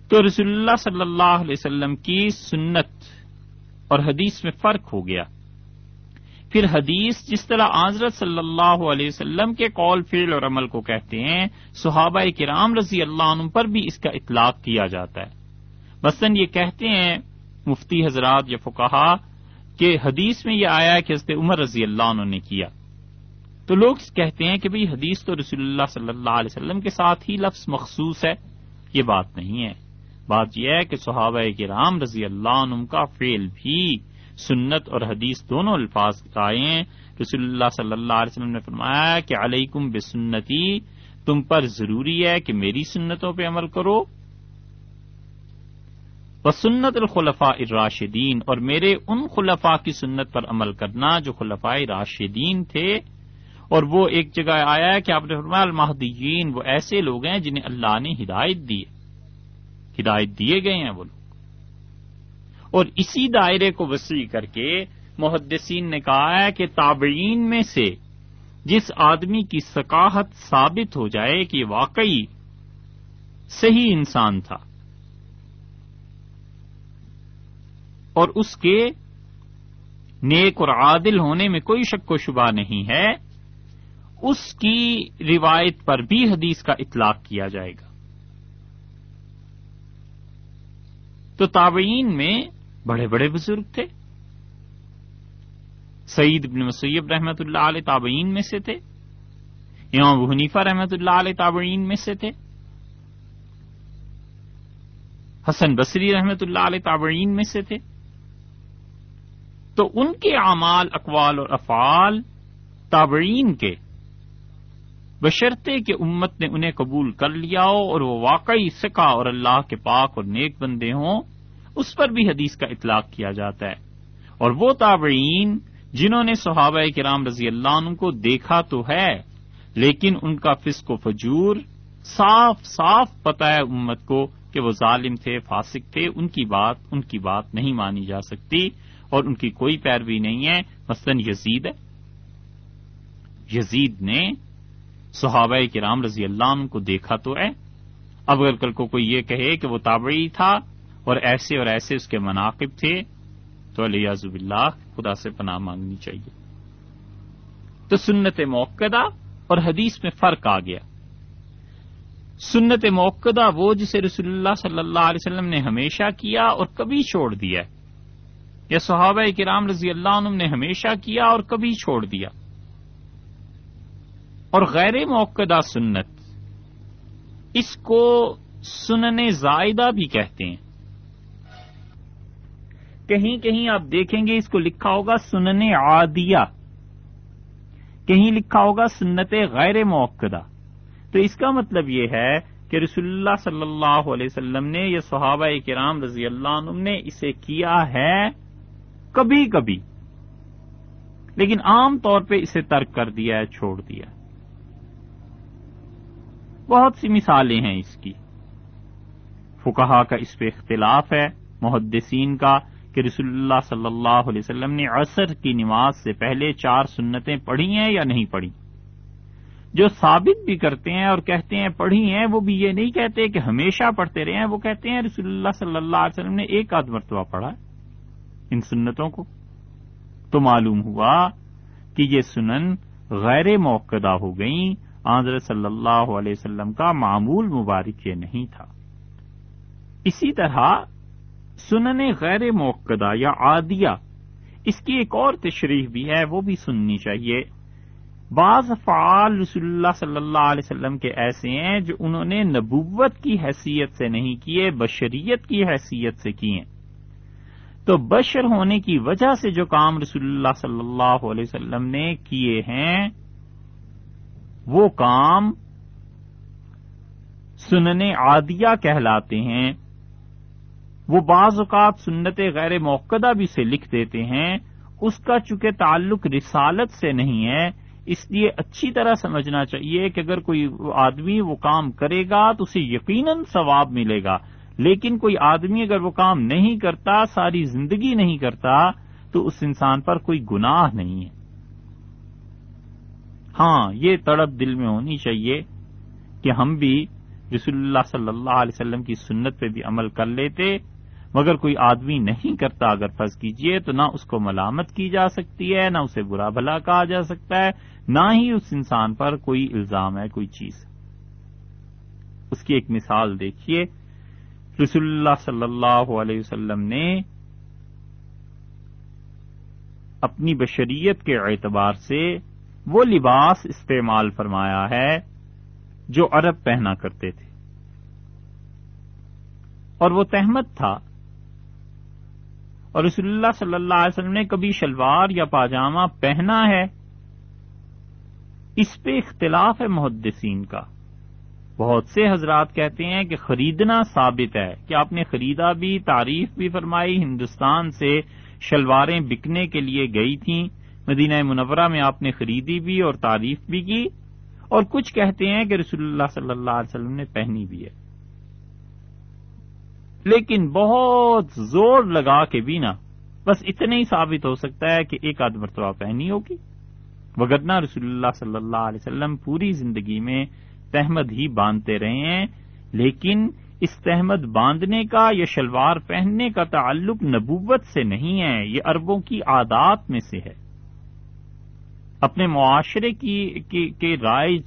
تو رسول اللہ صلی اللہ علیہ وسلم کی سنت اور حدیث میں فرق ہو گیا۔ پھر حدیث جس طرح آضرت صلی اللہ علیہ وسلم کے قول فیل اور عمل کو کہتے ہیں، صحابہ کرام رضی اللہ عنہ پر بھی اس کا اطلاق کیا جاتا ہے۔ مثلاً یہ کہتے ہیں مفتی حضرات یا فکہ کہ حدیث میں یہ آیا کہ حضرت عمر رضی اللہ عنہ نے کیا۔ تو لوگ کہتے ہیں کہ بھئی حدیث تو رسول اللہ صلی اللہ علیہ وسلم کے ساتھ ہی لفظ مخصوص ہے، یہ بات نہیں ہے۔ بات یہ ہے کہ صحابہ کرام رضی اللہ عنہ کا فعل بھی سنت اور حدیث دونوں الفاظ آئے ہیں رسول اللہ صلی اللہ علیہ وسلم نے فرمایا کہ علیکم بسنتی، تم پر ضروری ہے کہ میری سنتوں پہ عمل کرو۔ سنت الخلفاء الراشدین، اور میرے ان خلفاء کی سنت پر عمل کرنا جو خلفاء راشدین تھے۔ اور وہ ایک جگہ آیا ہے کہ آپ نے فرمایا المحدین وہ ایسے لوگ ہیں جنہیں اللہ نے ہدایت دی ہدایت دیے گئے ہیں وہ لوگ۔ اور اسی دائرے کو وسیع کر کے محدثین نے کہا ہے کہ تابعین میں سے جس آدمی کی ثقافت ثابت ہو جائے کہ واقعی صحیح انسان تھا، اور اس کے نیک اور عادل ہونے میں کوئی شک و شبہ نہیں ہے، اس کی روایت پر بھی حدیث کا اطلاق کیا جائے گا۔ تو تابعین میں بڑے بڑے بزرگ تھے۔ سعید بن مسیب رحمت اللہ علیہ تابعین میں سے تھے۔ امام حنیفہ رحمت اللہ علیہ تابعین میں سے تھے۔ حسن بصری رحمت اللہ علیہ تابعین میں سے تھے۔ تو ان کے اعمال، اقوال اور افعال تابعین کے بشرتے کہ امت نے انہیں قبول کر لیا ہو اور وہ واقعی سکا اور اللہ کے پاک اور نیک بندے ہوں، اس پر بھی حدیث کا اطلاق کیا جاتا ہے۔ اور وہ تابعین جنہوں نے صحابہ کرام رضی اللہ عنہ کو دیکھا تو ہے، لیکن ان کا فسق و فجور صاف صاف پتا ہے امت کو کہ وہ ظالم تھے، فاسق تھے، ان کی بات، ان کی بات نہیں مانی جا سکتی اور ان کی کوئی پیروی نہیں ہے۔ مثلاً یزید ہے۔ یزید نے صحابہ کرام رضی اللہ عنہ کو دیکھا تو ہے۔ اب اگر کل کو کوئی یہ کہے کہ وہ تابعی تھا اور ایسے اور ایسے اس کے مناقب تھے۔ تو علیہ اللہ خدا سے پناہ مانگنی چاہیے۔ تو سنت موقع اور حدیث میں فرق آ گیا۔ سنت موقع وہ جسے رسول اللہ صلی اللہ علیہ وسلم نے ہمیشہ کیا اور کبھی چھوڑ دیا یا صحابہ کرام رضی اللہ عنہ نے ہمیشہ کیا اور کبھی چھوڑ دیا۔ اور غیر موقع سنت۔ اس کو سننے زائدہ بھی کہتے ہیں۔ کہیں کہیں آپ دیکھیں گے اس کو لکھا ہوگا سننے عادیہ۔ کہیں لکھا ہوگا سنت غیر موقع تو اس کا مطلب یہ ہے کہ رسول اللہ صلی اللہ علیہ وسلم نے یہ صحابہ کرام رضی اللہ عنہ نے اسے کیا ہے کبھی کبھی۔ لیکن عام طور پہ اسے ترک کر دیا ہے، چھوڑ دیا ہے۔ بہت سی مثالیں ہیں اس کی۔ فکہ کا اس پہ اختلاف ہے، محدثین کا کہ رسول اللہ صلی اللہ علیہ وسلم نے عصر کی نماز سے پہلے چار سنتیں پڑھی ہیں یا نہیں پڑھی۔ جو ثابت بھی کرتے ہیں اور کہتے ہیں پڑھی ہیں، وہ بھی یہ نہیں kehte کہ ہمیشہ پڑھتے رہے ہیں، وہ کہتے ہیں رسول اللہ صلی اللہ علیہ وسلم نے ایک آدھ مرتبہ پڑھا ان سنتوں کو۔ تو معلوم ہوا کہ یہ سنن غیر موقع ہو گئیں آندر صلی اللہ علیہ وسلم کا معمول مبارک یہ نہیں تھا۔ اسی طرح سنن غیر موقع یا عادیہ، اس کی ایک اور تشریح بھی ہے، وہ بھی سننی چاہیے۔ بعض فعال رسول اللہ صلی اللہ علیہ وسلم کے ایسے ہیں جو انہوں نے نبوت کی حیثیت سے نہیں کیے، بشریت کی حیثیت سے کیے۔ تو بشر ہونے کی وجہ سے جو کام رسول اللہ صلی اللہ علیہ وسلم نے کیے ہیں وہ کام سننے عادیہ کہلاتے ہیں۔ وہ بعض اوقات سنت غیر موقع بھی سے لکھ دیتے ہیں۔ اس کا چونکہ تعلق رسالت سے نہیں ہے، اس لیے اچھی طرح سمجھنا چاہیے کہ اگر کوئی آدمی وہ کام کرے گا تو اسے یقیناً ثواب ملے گا۔ لیکن کوئی آدمی اگر وہ کام نہیں کرتا، ساری زندگی نہیں کرتا، تو اس انسان پر کوئی گناہ نہیں ہے۔ ہاں یہ تڑپ دل میں ہونی چاہیے کہ ہم بھی رسول اللہ صلی اللہ علیہ وسلم کی سنت پہ بھی عمل کر لیتے، مگر کوئی آدمی نہیں کرتا اگر فرض کیجیے تو نہ اس کو ملامت کی جا سکتی ہے، نہ اسے برا بھلا کہا جا سکتا ہے، نہ ہی اس انسان پر کوئی الزام ہے، کوئی چیز۔ اس کی ایک مثال دیکھیے، رسول اللہ صلی اللہ علیہ وسلم نے اپنی بشریت کے اعتبار سے وہ لباس استعمال فرمایا ہے جو عرب پہنا کرتے تھے۔ اور وہ تحمد تھا۔ اور رسول اللہ صلی اللہ علیہ وسلم نے کبھی شلوار یا پاجامہ پہنا ہے۔ اس پہ اختلاف ہے محدثین کا۔ بہت سے حضرات کہتے ہیں کہ خریدنا ثابت ہے۔ کہ آپ نے خریدا بھی، تعریف بھی فرمائی، ہندوستان سے شلواریں بکنے کے لیے گئی تھیں۔ مدینہ منورہ میں آپ نے خریدی بھی اور تعریف بھی کی اور کچھ کہتے ہیں کہ رسول اللہ صلی اللہ علیہ وسلم نے پہنی بھی ہے۔ لیکن بہت زور لگا کے بھی نا بس اتنا ہی ثابت ہو سکتا ہے کہ ایک آدھ مرتبہ پہنی ہوگی۔ وگرنا رسول اللہ صلی اللہ علیہ وسلم پوری زندگی میں تحمد ہی باندھتے رہے ہیں، لیکن اس تحمد باندھنے کا یا شلوار پہننے کا تعلق نبوت سے نہیں ہے، یہ اربوں کی عادات میں سے ہے۔ اپنے معاشرے کی کے رائج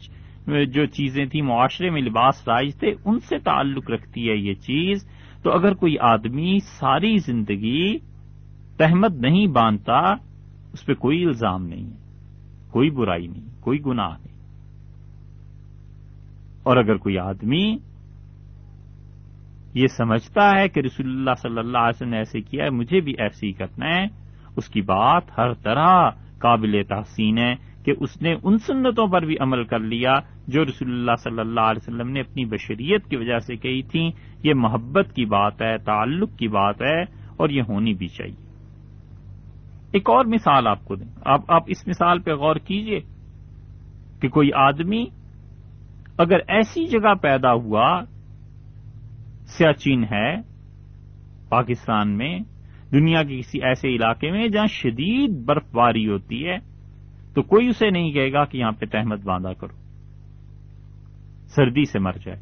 جو چیزیں تھیں، معاشرے میں لباس رائج تھے، ان سے تعلق رکھتی ہے یہ چیز۔ تو اگر کوئی آدمی ساری زندگی تحمد نہیں باندھتا، اس پہ کوئی الزام نہیں ہے، کوئی برائی نہیں، کوئی گناہ نہیں۔ اور اگر کوئی آدمی یہ سمجھتا ہے کہ رسول اللہ صلی اللہ علیہ وسلم نے ایسے کیا ہے، مجھے بھی ایسے ہی کرنا ہے، اس کی بات ہر طرح قابل تحسین ہے کہ اس نے ان سنتوں پر بھی عمل کر لیا جو رسول اللہ صلی اللہ علیہ وسلم نے اپنی بشریت کی وجہ سے کہی تھیں۔ یہ محبت کی بات ہے، تعلق کی بات ہے اور یہ ہونی بھی چاہیے۔ ایک اور مثال آپ کو دیں۔ آپ آپ اس مثال پہ غور کیجیے کہ کوئی آدمی اگر ایسی جگہ پیدا ہوا، سیاچین ہے پاکستان میں دنیا کے کسی ایسے علاقے میں جہاں شدید برف باری ہوتی ہے، تو کوئی اسے نہیں کہے گا کہ یہاں پہ تحمد باندھا کرو، سردی سے مر جائے۔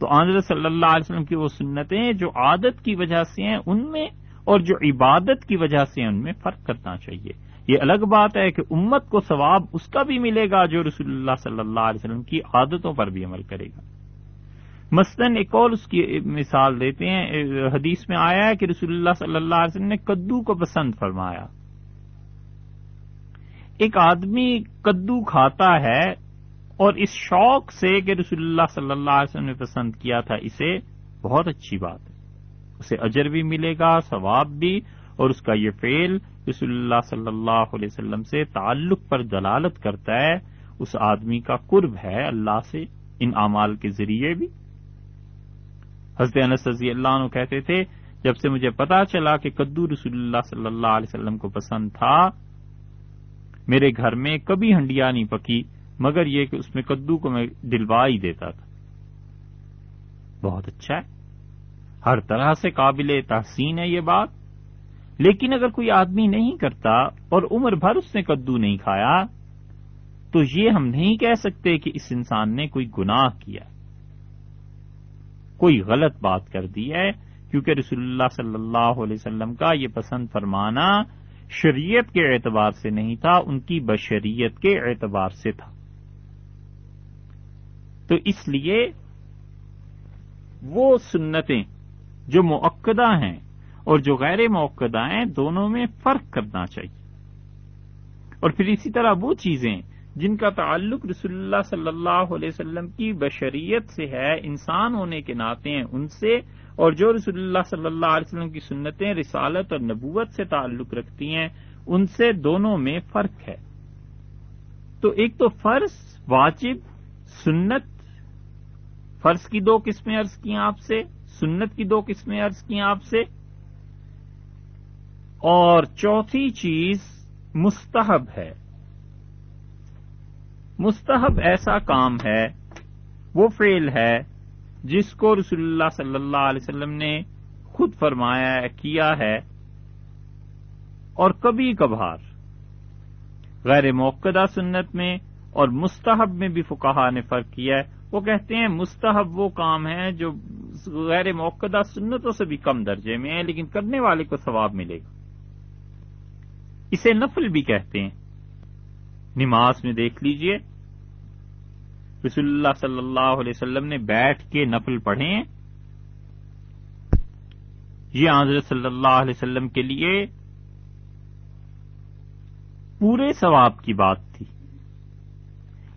تو آنظر صلی اللہ علیہ وسلم کی وہ سنتیں جو عادت کی وجہ سے ہیں ان میں اور جو عبادت کی وجہ سے ان میں فرق کرنا چاہیے۔ یہ الگ بات ہے کہ امت کو ثواب اس کا بھی ملے گا جو رسول اللہ صلی اللہ علیہ وسلم کی عادتوں پر بھی عمل کرے گا۔ مثلاً ایک اور اس کی مثال دیتے ہیں، حدیث میں آیا ہے کہ رسول اللہ صلی اللہ علیہ وسلم نے کدو کو پسند فرمایا۔ ایک آدمی کدو کھاتا ہے اور اس شوق سے کہ رسول اللہ صلی اللہ علیہ وسلم نے پسند کیا تھا، اسے بہت اچھی بات ہے۔ اسے اجر بھی ملے گا، ثواب بھی، اور اس کا یہ فعل رسول اللہ صلی اللہ علیہ وسلم سے تعلق پر دلالت کرتا ہے۔ اس آدمی کا قرب ہے اللہ سے، ان اعمال کے ذریعے بھی۔ حضرت انس رضی اللہ عنہ کہتے تھے، جب سے مجھے پتا چلا کہ کدو رسول اللہ صلی اللہ علیہ وسلم کو پسند تھا، میرے گھر میں کبھی ہنڈیا نہیں پکی، مگر یہ کہ اس میں کدو کو میں دلوا ہی دیتا تھا۔ بہت اچھا ہے۔ ہر طرح سے قابل تحسین ہے یہ بات۔ لیکن اگر کوئی آدمی نہیں کرتا اور عمر بھر اس نے کدو نہیں کھایا، تو یہ ہم نہیں کہہ سکتے کہ اس انسان نے کوئی گناہ کیا۔ کوئی غلط بات کر دی ہے، کیونکہ رسول اللہ صلی اللہ علیہ وسلم کا یہ پسند فرمانا شریعت کے اعتبار سے نہیں تھا، ان کی بشریت کے اعتبار سے تھا۔ تو اس لیے وہ سنتیں جو موقدہ ہیں اور جو غیر موقدہ ہیں، دونوں میں فرق کرنا چاہیے۔ اور پھر اسی طرح وہ چیزیں جن کا تعلق رسول اللہ صلی اللہ علیہ وسلم کی بشریت سے ہے، انسان ہونے کے ناطے ہیں ان سے، اور جو رسول اللہ صلی اللہ علیہ وسلم کی سنتیں رسالت اور نبوت سے تعلق رکھتی ہیں، ان سے دونوں میں فرق ہے۔ تو ایک تو فرض واجب، سنت، فرض کی دو قسمیں عرض کی آپ سے، سنت کی دو قسمیں عرض کی آپ سے۔ اور چوتھی چیز مستحب ہے۔ مستحب ایسا کام ہے، وہ فعل ہے جس کو رسول اللہ صلی اللہ علیہ وسلم نے خود فرمایا کیا ہے، اور کبھی کبھار۔ غیر موقع سنت میں اور مستحب میں بھی فکاہ نے فرق کیا ہے۔ وہ کہتے ہیں مستحب وہ کام ہے جو غیر موقع سنتوں سے بھی کم درجے میں ہے، لیکن کرنے والے کو ثواب ملے گا۔ اسے نفل بھی کہتے ہیں۔ نماز میں دیکھ لیجیے۔ رسول اللہ صلی اللہ علیہ وسلم نے بیٹھ کے نفل پڑھے یہ حضرت صلی اللہ علیہ وسلم کے لیے پورے ثواب کی بات تھی۔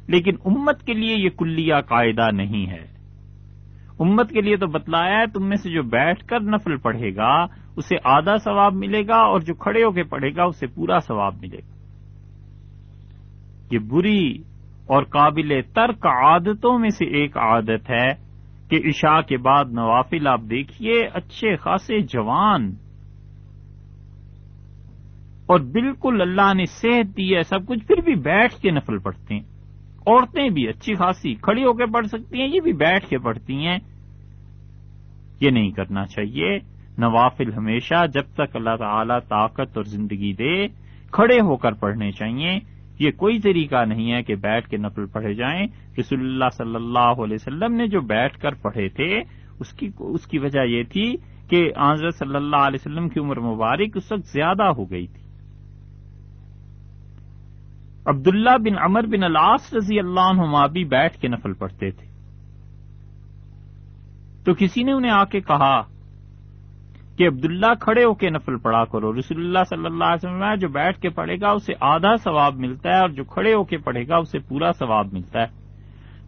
لیکن امت کے لیے یہ کلیہ قاعدہ نہیں ہے۔ امت کے لیے تو بتلایا ہے، تم میں سے جو بیٹھ کر نفل پڑھے گا، اسے آدھا ثواب ملے گا اور جو کھڑے ہو کے پڑھے گا، اسے پورا ثواب ملے گا۔ یہ بری اور قابل ترک عادتوں میں سے ایک عادت ہے کہ عشاء کے بعد نوافل آپ دیکھیے، اچھے خاصے جوان اور بالکل اللہ نے صحت دی ہے، سب کچھ، پھر بھی بیٹھ کے نفل پڑھتے ہیں۔ عورتیں بھی اچھی خاصی کھڑی ہو کے پڑھ سکتی ہیں، یہ بھی بیٹھ کے پڑھتی ہیں۔ یہ نہیں کرنا چاہیے۔ نوافل ہمیشہ جب تک اللہ تعالی طاقت اور زندگی دے، کھڑے ہو کر پڑھنے چاہیے۔ یہ کوئی طریقہ نہیں ہے کہ بیٹھ کے نفل پڑھے جائیں۔ رسول اللہ صلی اللہ علیہ وسلم نے جو بیٹھ کر پڑھے تھے، اس کی اس کی وجہ یہ تھی کہ آضرت صلی اللہ علیہ وسلم کی عمر مبارک اس وقت زیادہ ہو گئی تھی۔ عبداللہ بن عمر بن العاص رضی اللہ عنہما بھی بیٹھ کے نفل پڑھتے تھے۔ تو کسی نے انہیں آ کے کہا کہ عبداللہ کھڑے ہو کے نفل پڑھا کرو۔ رسول اللہ صلی اللہ علیہ وسلم جو بیٹھ کے پڑھے گا، اسے آدھا ثواب ملتا ہے اور جو کھڑے ہو کے پڑھے گا، اسے پورا ثواب ملتا ہے۔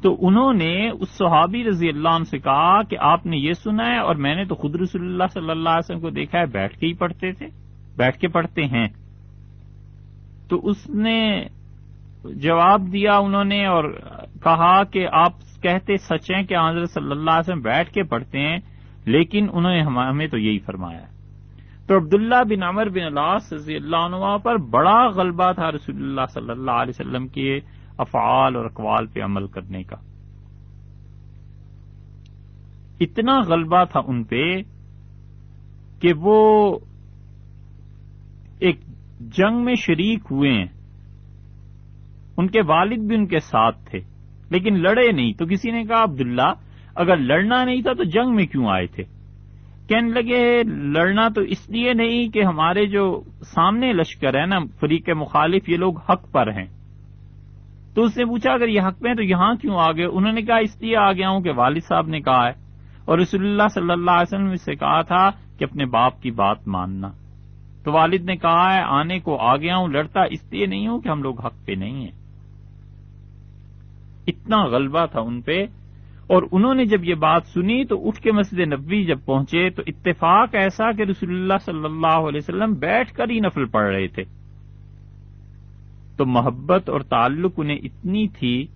تو انہوں نے اس صحابی رضی اللہ عنہ سے کہا کہ آپ نے یہ سنا ہے اور میں نے تو خود رسول اللہ صلی اللہ علیہ وسلم کو دیکھا ہے، بیٹھ کے ہی پڑھتے تھے، بیٹھ کے پڑھتے ہیں۔ تو اس نے جواب دیا انہوں نے اور کہا کہ آپ کہتے سچ ہیں کہ حضرت صلی اللہ علیہ وسلم بیٹھ کے پڑھتے ہیں لیکن انہوں نے ہمیں تو یہی فرمایا تو عبداللہ بن عمر بن اللہ رضی اللہ عنہ پر بڑا غلبہ تھا رسول اللہ صلی اللہ علیہ وسلم کے افعال اور اقوال پہ عمل کرنے کا۔ اتنا غلبہ تھا ان پہ کہ وہ ایک جنگ میں شریک ہوئے ہیں۔ ان کے والد بھی ان کے ساتھ تھے، لیکن لڑے نہیں۔ تو کسی نے کہا عبداللہ اگر لڑنا نہیں تھا تو جنگ میں کیوں آئے تھے؟ کہنے لگے لڑنا تو اس لیے نہیں کہ ہمارے جو سامنے لشکر ہے نا، فریق مخالف، یہ لوگ حق پر ہیں۔ تو اس نے پوچھا، اگر یہ حق میں تو یہاں کیوں آ گئے؟ انہوں نے کہا، اس لیے آ گیا ہوں کہ والد صاحب نے کہا ہے۔ اور رسول اللہ صلی اللہ علیہ وسلم سے کہا تھا کہ اپنے باپ کی بات ماننا۔ تو والد نے کہا ہے، آنے کو آ گیا ہوں، لڑتا اس لیے نہیں ہوں کہ ہم لوگ حق پہ نہیں ہیں۔ اتنا غلبہ تھا ان پہ اور انہوں نے جب یہ بات سنی تو اٹھ کے مسجد نبوی جب پہنچے تو اتفاق ایسا کہ رسول اللہ صلی اللہ علیہ وسلم بیٹھ کر ہی نفل پڑھ رہے تھے۔ تو محبت اور تعلق انہیں اتنی تھی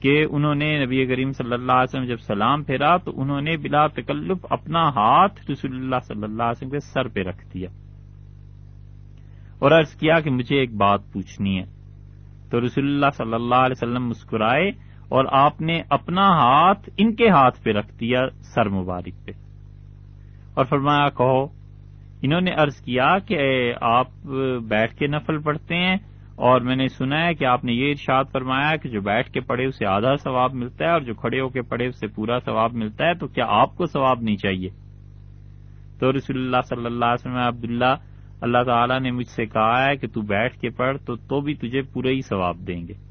کہ انہوں نے نبی کریم صلی اللہ علیہ وسلم جب سلام پھیرا تو انہوں نے بلا تکلف اپنا ہاتھ رسول اللہ صلی اللہ علیہ وسلم کے سر پہ رکھ دیا۔ اور عرض کیا کہ مجھے ایک بات پوچھنی ہے۔ تو رسول اللہ صلی اللہ علیہ وسلم مسکرائے اور آپ نے اپنا ہاتھ ان کے ہاتھ پہ رکھ دیا سر مبارک پہ۔ اور فرمایا، کہو، انہوں نے عرض کیا کہ آپ بیٹھ کے نفل پڑھتے ہیں، اور میں نے سنا ہے کہ آپ نے یہ ارشاد فرمایا کہ جو بیٹھ کے پڑھے اسے آدھا ثواب ملتا ہے، اور جو کھڑے ہو کے پڑھے اسے پورا ثواب ملتا ہے، تو کیا آپ کو ثواب نہیں چاہیے؟ تو رسول اللہ صلی اللہ علیہ وسلم، عبداللہ، اللہ تعالیٰ نے مجھ سے کہا ہے کہ تو بیٹھ کے پڑھ، تو تو بھی تجھے پورے ہی ثواب دیں گے۔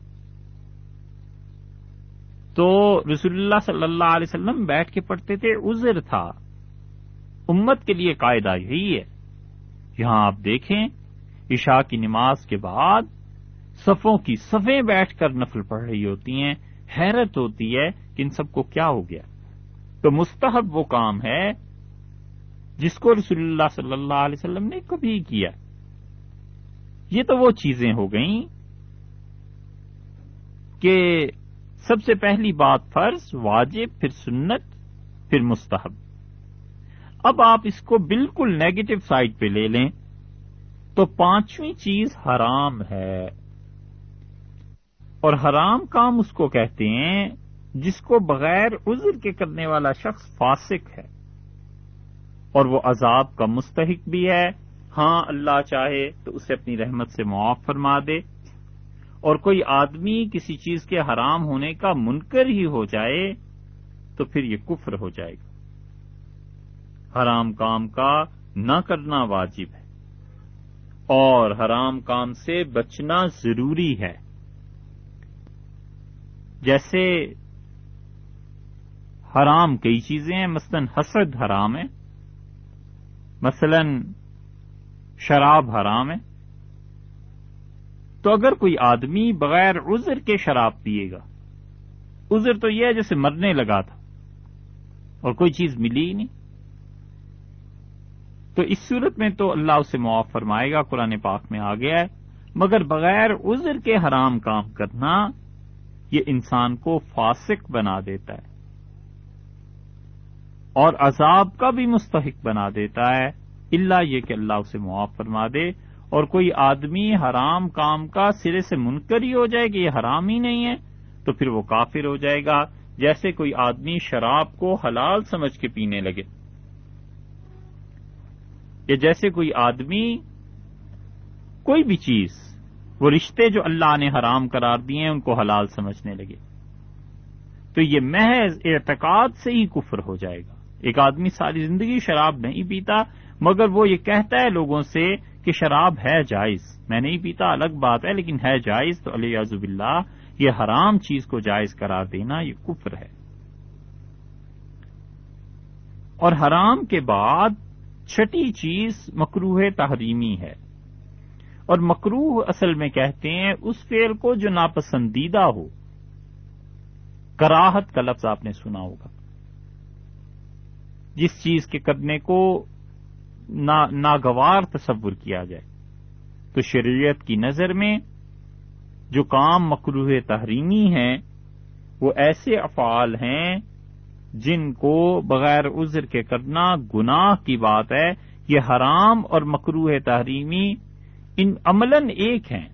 تو رسول اللہ صلی اللہ علیہ وسلم بیٹھ کے پڑھتے تھے، عذر تھا۔ امت کے لیے قاعدہ یہی ہے۔ یہاں آپ دیکھیں، عشاء کی نماز کے بعد صفوں کی صفیں بیٹھ کر نفل پڑھ رہی ہوتی ہیں۔ حیرت ہوتی ہے کہ ان سب کو کیا ہو گیا۔ تو مستحب وہ کام ہے جس کو رسول اللہ صلی اللہ علیہ وسلم نے کبھی کیا۔ یہ تو وہ چیزیں ہو گئیں کہ سب سے پہلی بات فرض، واجب، پھر سنت، پھر مستحب۔ اب آپ اس کو بالکل نیگیٹو سائڈ پہ لے لیں، تو پانچویں چیز حرام ہے۔ اور حرام کام اس کو کہتے ہیں جس کو بغیر عذر کے کرنے والا شخص فاسق ہے۔ اور وہ عذاب کا مستحق بھی ہے۔ ہاں اللہ چاہے تو اسے اپنی رحمت سے معاف فرما دے۔ اور کوئی آدمی کسی چیز کے حرام ہونے کا منکر ہی ہو جائے تو پھر یہ کفر ہو جائے گا۔ حرام کام کا نہ کرنا واجب ہے اور حرام کام سے بچنا ضروری ہے۔ جیسے حرام کئی چیزیں ہیں، مثلا حسد حرام ہے، مثلا شراب حرام ہے تو اگر کوئی آدمی بغیر عذر کے شراب پیے گا، عذر تو یہ ہے جیسے مرنے لگا تھا، اور کوئی چیز ملی ہی نہیں۔ تو اس صورت میں تو اللہ اسے معاف فرمائے گا، قرآن پاک میں آ گیا ہے، مگر بغیر عذر کے حرام کام کرنا، یہ انسان کو فاسق بنا دیتا ہے، اور عذاب کا بھی مستحق بنا دیتا ہے اللہ یہ کہ اللہ اسے معاف فرما دے۔ اور کوئی آدمی حرام کام کا سرے سے منکر ہی ہو جائے کہ یہ حرام ہی نہیں ہے، تو پھر وہ کافر ہو جائے گا جیسے کوئی آدمی شراب کو حلال سمجھ کے پینے لگے۔ یا جیسے کوئی آدمی کوئی بھی چیز، وہ رشتے جو اللہ نے حرام قرار دیے ہیں، ان کو حلال سمجھنے لگے۔ تو یہ محض اعتقاد سے ہی کفر ہو جائے گا۔ ایک آدمی ساری زندگی شراب نہیں پیتا، مگر وہ یہ کہتا ہے لوگوں سے کہ شراب ہے جائز۔ میں نہیں پیتا، الگ بات ہے، لیکن ہے جائز تو علی عزب اللہ یہ حرام چیز کو جائز قرار دینا، یہ کفر ہے۔ اور حرام کے بعد چھٹی چیز مکروح تحریمی ہے۔ اور مکروح اصل میں کہتے ہیں اس فعل کو جو ناپسندیدہ ہو۔ کراہت کا لفظ آپ نے سنا ہوگا۔ جس چیز کے کرنے کو ناگوار تصور کیا جائے۔ تو شریعت کی نظر میں جو کام مکروح تحریمی ہیں، وہ ایسے افعال ہیں جن کو بغیر عذر کے کرنا گناہ کی بات ہے۔ یہ حرام اور مکروح تحریمی ان عملاً ایک ہیں۔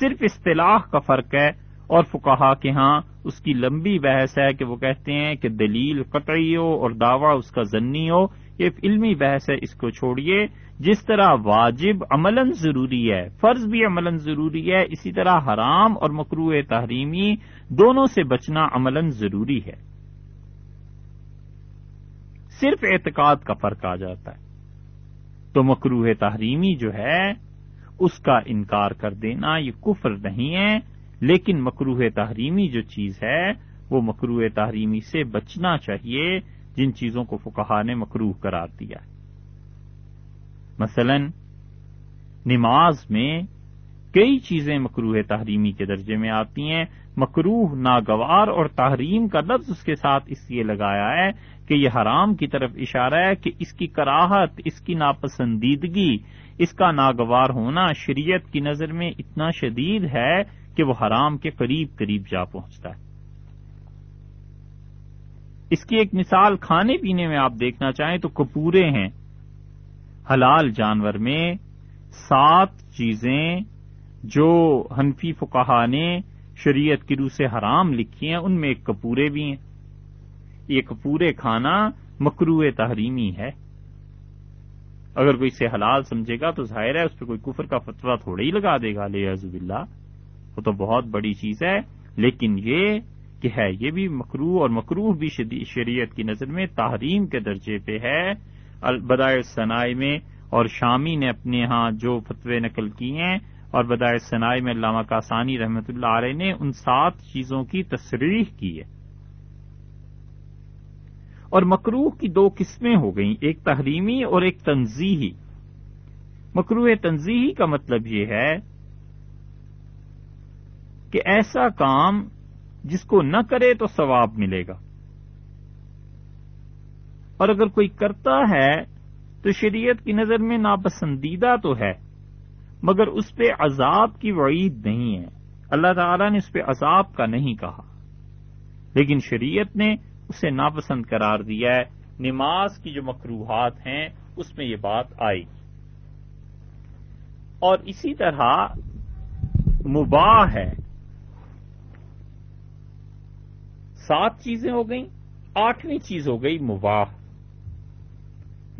صرف اصطلاح کا فرق ہے اور فکہ کے ہاں اس کی لمبی بحث ہے کہ وہ کہتے ہیں کہ دلیل قطعی ہو اور دعویٰ اس کا ضنی ہو۔ یہ علمی بحث ہے، اس کو چھوڑیے۔ جس طرح واجب عملاً ضروری ہے، فرض بھی عملاً ضروری ہے، اسی طرح حرام اور مکرو تحریمی دونوں سے بچنا عملاً ضروری ہے۔ صرف اعتقاد کا فرق آ جاتا ہے۔ تو مکروح تحریمی جو ہے، اس کا انکار کر دینا یہ کفر نہیں ہے، لیکن مکروح تحریمی جو چیز ہے، وہ مکروح تحریمی سے بچنا چاہیے۔ جن چیزوں کو فکہ نے مکروح قرار دیا ہے۔ مثلا، نماز میں کئی چیزیں مکروح تحریمی کے درجے میں آتی ہیں۔ مکروح ناگوار اور تحریم کا لفظ اس کے ساتھ اس لیے لگایا ہے کہ یہ حرام کی طرف اشارہ ہے کہ اس کی کراہت، اس کی ناپسندیدگی، اس کا ناگوار ہونا شریعت کی نظر میں اتنا شدید ہے کہ وہ حرام کے قریب قریب جا پہنچتا ہے۔ اس کی ایک مثال کھانے پینے میں آپ دیکھنا چاہیں تو کپورے ہیں۔ حلال جانور میں سات چیزیں جو حنفی فکہ نے شریعت کی روح سے حرام لکھی ہیں، ان میں ایک کپورے بھی ہیں۔ یہ کپورے کھانا مکرو تحریمی ہے۔ اگر کوئی اسے حلال سمجھے گا تو ظاہر ہے اس پہ کوئی کفر کا فتویٰ تھوڑا ہی لگا دے گا لے عزب اللہ وہ تو بہت بڑی چیز ہے، لیکن یہ کہ ہے، یہ بھی مکرو اور مکروح بھی شریعت کی نظر میں تحریم کے درجے پہ ہے۔ البدائے ثنائی میں اور شامی نے اپنے ہاں جو فتوے نقل کی ہیں اور بدائے ثنائی میں علامہ کاسانی رحمت اللہ علیہ نے ان سات چیزوں کی تصریح کی ہے۔ اور مکروح کی دو قسمیں ہو گئیں، ایک تحریمی اور ایک تنظیحی مکروح تنظیحی کا مطلب یہ ہے کہ ایسا کام جس کو نہ کرے تو ثواب ملے گا۔ اور اگر کوئی کرتا ہے تو شریعت کی نظر میں ناپسندیدہ تو ہے، مگر اس پہ عذاب کی وعید نہیں ہے۔ اللہ تعالی نے اس پہ عذاب کا نہیں کہا۔ لیکن شریعت نے اسے ناپسند قرار دیا ہے۔ نماز کی جو مقروحات ہیں، اس میں یہ بات آئی۔ اور اسی طرح مباح ہے۔ سات چیزیں ہو گئیں، آٹھویں چیز ہو گئی، مباح۔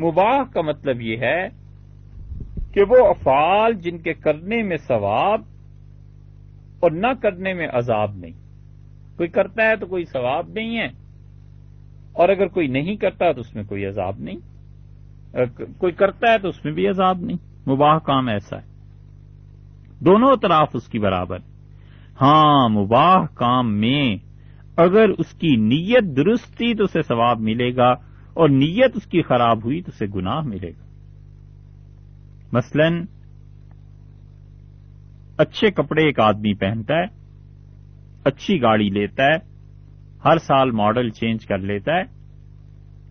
مباح کا مطلب یہ ہے کہ وہ افعال جن کے کرنے میں ثواب اور نہ کرنے میں عذاب نہیں۔ کوئی کرتا ہے تو کوئی ثواب نہیں ہے، اور اگر کوئی نہیں کرتا تو اس میں کوئی عذاب نہیں۔ کوئی کرتا ہے تو اس میں بھی عذاب نہیں۔ مباح کام ایسا ہے۔ دونوں اطراف اس کی برابر۔ ہاں مباح کام میں اگر اس کی نیت درست تھی تو اسے ثواب ملے گا اور نیت اس کی خراب ہوئی تو اسے گناہ ملے گا۔ مثلا، اچھے کپڑے ایک آدمی پہنتا ہے، اچھی گاڑی لیتا ہے، ہر سال ماڈل چینج کر لیتا ہے،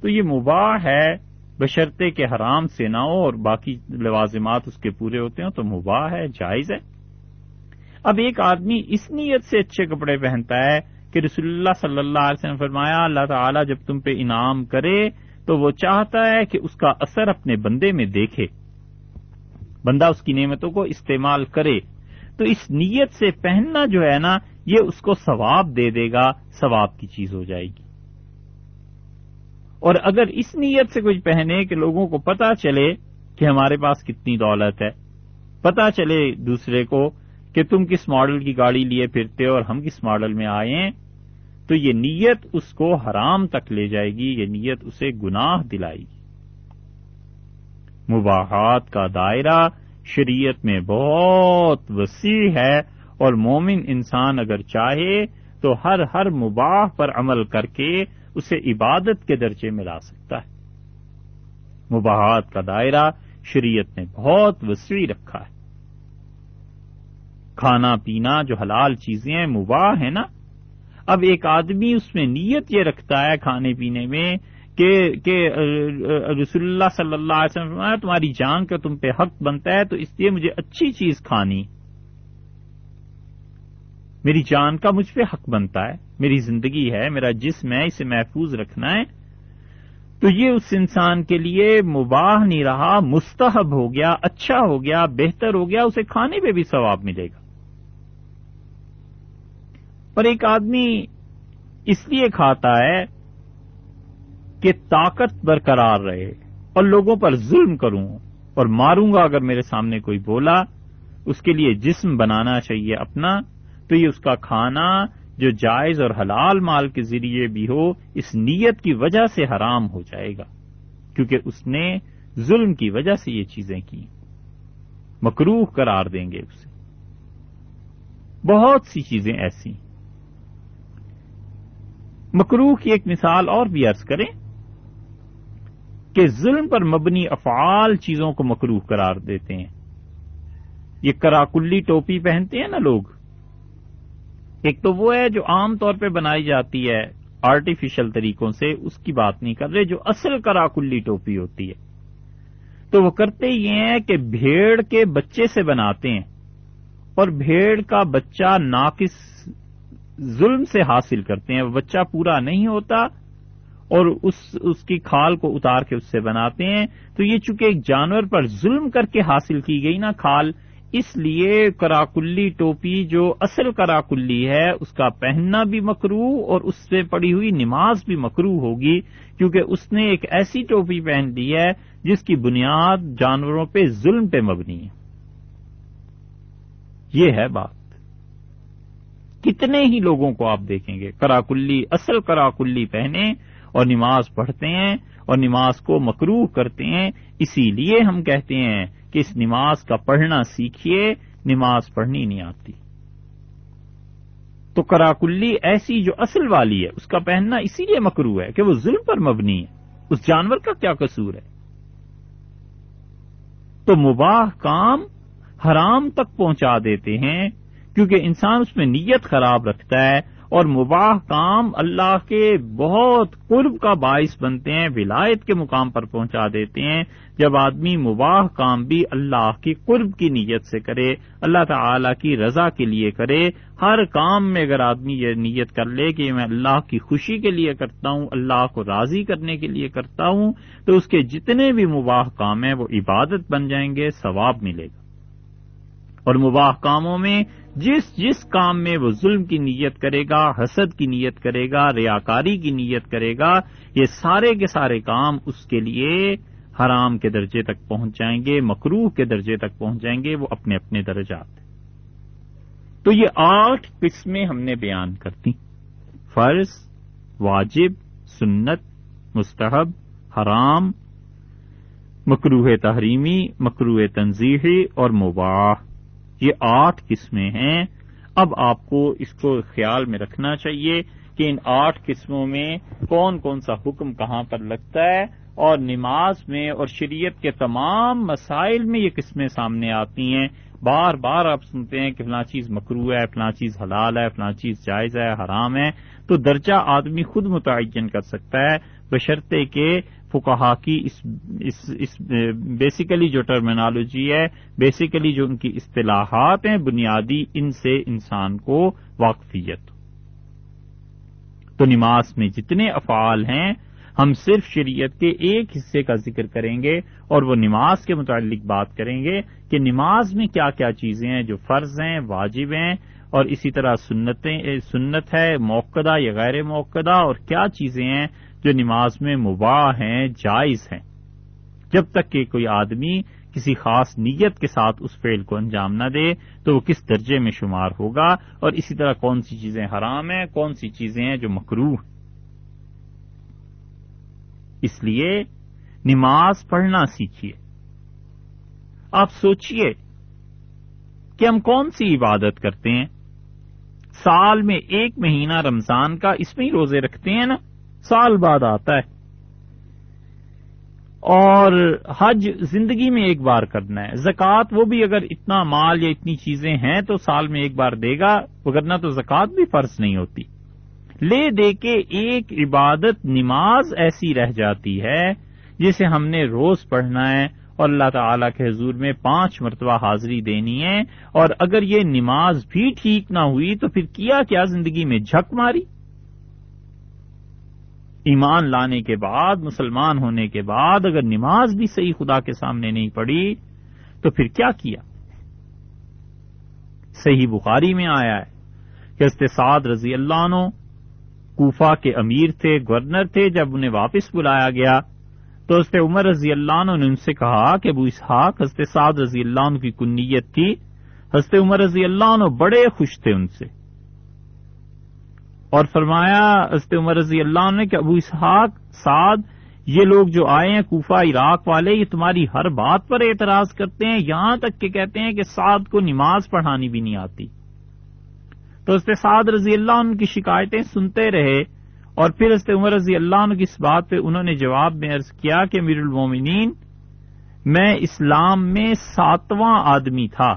تو یہ مباح ہے، بشرطے کے حرام سے نہ ہو اور باقی لوازمات اس کے پورے ہوتے ہوں تو مباح ہے، جائز ہے۔ اب ایک آدمی اس نیت سے اچھے کپڑے پہنتا ہے کہ رسول اللہ صلی اللہ علیہ وسلم فرمایا، اللہ تعالیٰ جب تم پہ انعام کرے تو وہ چاہتا ہے کہ اس کا اثر اپنے بندے میں دیکھے۔ بندہ اس کی نعمتوں کو استعمال کرے۔ تو اس نیت سے پہننا جو ہے نا، یہ اس کو ثواب دے دے گا، ثواب کی چیز ہو جائے گی۔ اور اگر اس نیت سے کچھ پہنے کہ لوگوں کو پتا چلے کہ ہمارے پاس کتنی دولت ہے پتا چلے دوسرے کو کہ تم کس ماڈل کی گاڑی لیے پھرتے اور ہم کس ماڈل میں آئے ہیں تو یہ نیت اس کو حرام تک لے جائے گی، یہ نیت اسے گناہ دلائے گی۔ مباحات کا دائرہ شریعت میں بہت وسیع ہے اور مومن انسان اگر چاہے تو ہر ہر مباح پر عمل کر کے اسے عبادت کے درجے میں لا سکتا ہے۔ مباحات کا دائرہ شریعت نے بہت وسیع رکھا ہے۔ کھانا پینا جو حلال چیزیں ہیں، مباح ہے نا؟ اب ایک آدمی اس میں نیت یہ رکھتا ہے کھانے پینے میں کہ کہ رسول اللہ صلی اللہ علیہ وسلم تمہاری جان کا تم پہ حق بنتا ہے تو اس لیے مجھے اچھی چیز کھانی۔ میری جان کا مجھ پہ حق بنتا ہے، میری زندگی ہے، میرا جسم ہے، اسے محفوظ رکھنا ہے۔ تو یہ اس انسان کے لیے مباح نہیں رہا، مستحب ہو گیا اچھا ہو گیا، بہتر ہو گیا، اسے کھانے پہ بھی ثواب ملے گا۔ پر ایک آدمی اس لیے کھاتا ہے کہ طاقت برقرار رہے اور لوگوں پر ظلم کروں اور ماروں گا اگر میرے سامنے کوئی بولا اس کے لیے جسم بنانا چاہیے اپنا، تو یہ اس کا کھانا جو جائز اور حلال مال کے ذریعے بھی ہو، اس نیت کی وجہ سے حرام ہو جائے گا، کیونکہ اس نے ظلم کی وجہ سے یہ چیزیں کی۔ مکروح قرار دیں گے اسے۔ بہت سی چیزیں ایسی۔ مکروح کی ایک مثال اور بھی عرض کریں کہ ظلم پر مبنی افعال چیزوں کو مکروح قرار دیتے ہیں۔ یہ کراکلی ٹوپی پہنتے ہیں نا لوگ۔ ایک تو وہ ہے جو عام طور پہ بنائی جاتی ہے آرٹیفیشل طریقوں سے، اس کی بات نہیں کر رہے، جو اصل کراکلی ٹوپی ہوتی ہے۔ تو وہ کرتے یہ ہیں کہ بھیڑ کے بچے سے بناتے ہیں۔ اور بھیڑ کا بچہ ناقص ظلم سے حاصل کرتے ہیں، بچہ پورا نہیں ہوتا اور اس اس کی کھال کو اتار کے اس سے بناتے ہیں۔ تو یہ چونکہ ایک جانور پر ظلم کر کے حاصل کی گئی نا کھال، اس لیے کراکلی ٹوپی جو اصل کراکلی ہے، اس کا پہننا بھی مکرو اور اس سے پڑی ہوئی نماز بھی مکرو ہوگی، کیونکہ اس نے ایک ایسی ٹوپی پہن لی ہے جس کی بنیاد جانوروں پہ ظلم پہ مبنی ہے۔ یہ ہے بات۔ کتنے ہی لوگوں کو آپ دیکھیں گے؟ کراکلی، اصل کراکلی پہنے اور نماز پڑھتے ہیں اور نماز کو مکروح کرتے ہیں۔ اسی لیے ہم کہتے ہیں کہ اس نماز کا پڑھنا سیکھیے، نماز پڑھنی نہیں آتی۔ تو کراکلی ایسی جو اصل والی ہے، اس کا پہننا اسی لیے مکرو ہے کہ وہ ظلم پر مبنی ہے۔ اس جانور کا کیا قصور ہے؟ تو مباح کام حرام تک پہنچا دیتے ہیں کیونکہ انسان اس میں نیت خراب رکھتا ہے اور مباح کام اللہ کے بہت قرب کا باعث بنتے ہیں، ولایت کے مقام پر پہنچا دیتے ہیں۔ جب آدمی مباح کام بھی اللہ کی قرب کی نیت سے کرے، اللہ تعالی کی رضا کے لیے کرے، ہر کام میں اگر آدمی یہ نیت کر لے کہ میں اللہ کی خوشی کے لیے کرتا ہوں، اللہ کو راضی کرنے کے لیے کرتا ہوں، تو اس کے جتنے بھی مباح کام ہیں وہ عبادت بن جائیں گے، ثواب ملے گا۔ اور مباح کاموں میں جس جس کام میں وہ ظلم کی نیت کرے گا، حسد کی نیت کرے گا، ریاکاری کی نیت کرے گا، یہ سارے کے سارے کام اس کے لیے حرام کے درجے تک پہنچ جائیں گے مکروح کے درجے تک پہنچ جائیں گے، وہ اپنے اپنے درجات تو یہ آٹھ قسمیں ہم نے بیان کرتی فرض، واجب، سنت، مستحب، حرام مکروح تحریمی مکروح تنظیحی اور مباح۔ یہ آٹھ قسمیں ہیں۔ اب آپ کو اس کو خیال میں رکھنا چاہیے کہ ان آٹھ قسموں میں کون کون سا حکم کہاں پر لگتا ہے اور نماز میں اور شریعت کے تمام مسائل میں یہ قسمیں سامنے آتی ہیں۔ بار بار آپ سنتے ہیں کہ فلاں چیز مکرو ہے، فلاں چیز حلال ہے، فلاں چیز جائز ہے، حرام ہے۔ تو درجہ آدمی خود متعین کر سکتا ہے بشرطے کہ فکہ کی اس اس, اس بیسیکلی جو ٹرمینالوجی ہے بیسیکلی جو ان کی اصطلاحات ہیں بنیادی ان سے انسان کو واقفیت۔ تو نماز میں جتنے افعال ہیں ہم صرف شریعت کے ایک حصے کا ذکر کریں گے اور وہ نماز کے متعلق بات کریں گے کہ نماز میں کیا کیا چیزیں ہیں جو فرض ہیں واجب ہیں اور اسی طرح سنتیں سنت ہے موقع یا غیر موقع اور کیا چیزیں ہیں جو نماز میں مباح ہیں، جائز ہیں۔ جب تک کہ کوئی آدمی کسی خاص نیت کے ساتھ اس فعل کو انجام نہ دے، تو وہ کس درجے میں شمار ہوگا؟ اور اسی طرح کون سی چیزیں حرام ہیں، کون سی چیزیں ہیں جو مکرو ہیں؟ اس لیے نماز پڑھنا سیکھیے۔ آپ سوچئے کہ ہم کون سی عبادت کرتے ہیں؟ سال میں ایک مہینہ رمضان کا اس میں ہی روزے رکھتے ہیں نا؟ سال بعد آتا ہے۔ اور حج زندگی میں ایک بار کرنا ہے۔ زکوٰۃ وہ بھی اگر اتنا مال یا اتنی چیزیں ہیں تو سال میں ایک بار دے گا وغیرہ تو زکوٰۃ بھی فرض نہیں ہوتی۔ لے دے کے ایک عبادت نماز ایسی رہ جاتی ہے جسے ہم نے روز پڑھنا ہے اور اللہ تعالی کے حضور میں پانچ مرتبہ حاضری دینی ہے۔ اور اگر یہ نماز بھی ٹھیک نہ ہوئی تو پھر کیا کیا زندگی میں جھک ماری؟ ایمان لانے کے بعد، مسلمان ہونے کے بعد اگر نماز بھی صحیح خدا کے سامنے نہیں پڑی تو پھر کیا کیا؟ صحیح بخاری میں آیا ہے کہ استساد رضی اللہ عنہ کوفہ کے امیر تھے، گورنر تھے، جب انہیں واپس بلایا گیا تو اس عمر رضی اللہ عنہ نے ان سے کہا کہ ابو اسحاق، حضرت سعد رضی اللہ عنہ کی کنیت تھی۔ حضرت عمر رضی اللہ عنہ بڑے خوش تھے ان سے۔ اور فرمایا، حضرت عمر رضی اللہ عنہ کہ ابو اسحاق، سعد، یہ لوگ جو آئے ہیں کوفہ، عراق والے، یہ تمہاری ہر بات پر اعتراض کرتے ہیں، یہاں تک کہ کہتے ہیں کہ سعد کو نماز پڑھانی بھی نہیں آتی۔ تو اس سعد رضی اللہ عنہ کی شکایتیں سنتے رہے اور پھر اس عمر رضی اللہ عنہ کی اس بات پہ انہوں نے جواب میں عرض کیا کہ میر المومنین، میں اسلام میں ساتواں آدمی تھا۔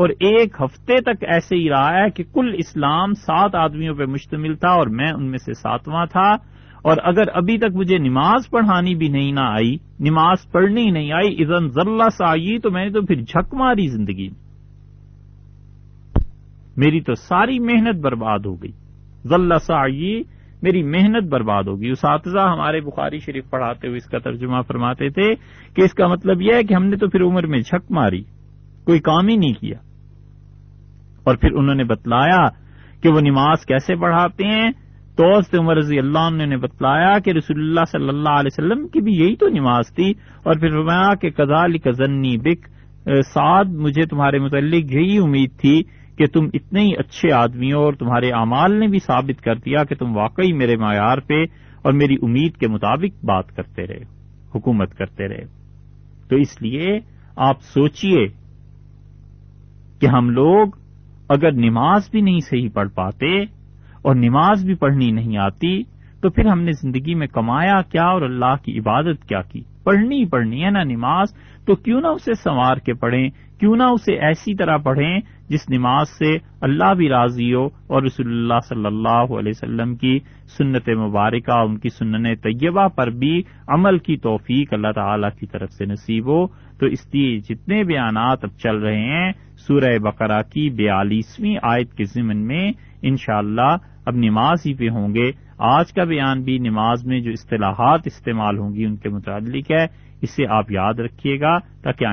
اور ایک ہفتے تک ایسے ہی رہا ہے کہ کل اسلام سات آدمیوں پہ مشتمل تھا اور میں ان میں سے ساتواں تھا۔ اور اگر ابھی تک مجھے نماز پڑھانی بھی نہیں نہ آئی، نماز پڑھنی نہیں آئی ازن ذلہ سے آئی تو میں نے تو پھر جھک ماری زندگی۔ میں میری تو ساری محنت برباد ہو گئی۔ ذلہ سے آئی، میری محنت برباد ہوگی اساتذہ ہمارے بخاری شریف پڑھاتے ہوئے اس کا ترجمہ فرماتے تھے کہ اس کا مطلب یہ ہے کہ ہم نے تو پھر عمر میں جھک ماری، کوئی کام ہی نہیں کیا۔ اور پھر انہوں نے بتلایا کہ وہ نماز کیسے پڑھاتے ہیں۔ تو عمر رضی اللہ عنہ نے بتلایا کہ رسول اللہ صلی اللہ علیہ وسلم کی بھی یہی تو نماز تھی۔ اور پھر فرمایا کہ کزال کزنی بک سعد، مجھے تمہارے متعلق یہی امید تھی کہ تم اتنے ہی اچھے آدمی ہو اور تمہارے اعمال نے بھی ثابت کر دیا کہ تم واقعی میرے معیار پہ اور میری امید کے مطابق بات کرتے رہے، حکومت کرتے رہے۔ تو اس لیے آپ سوچئے کہ ہم لوگ اگر نماز بھی نہیں صحیح پڑھ پاتے اور نماز بھی پڑھنی نہیں آتی، تو پھر ہم نے زندگی میں کمایا کیا اور اللہ کی عبادت کیا کی؟ پڑھنی ہی پڑھنی ہے نا نماز؟ تو کیوں نہ اسے سنوار کے پڑھیں، کیوں نہ اسے ایسی طرح پڑھیں جس نماز سے اللہ بھی راضی ہو اور رسول اللہ صلی اللہ علیہ وسلم کی سنت مبارکہ، ان کی سنن طیبہ پر بھی عمل کی توفیق اللہ تعالی کی طرف سے نصیب ہو۔ تو اس لیے جتنے بیانات اب چل رہے ہیں سورہ بقرہ کی بیالیسویں آیت کے ضمن میں انشاءاللہ اللہ اب نماز ہی پہ ہوں گے۔ آج کا بیان بھی نماز میں جو اصطلاحات استعمال ہوں گی ان کے متعلق ہے، اسے آپ یاد رکھیے گا تاکہ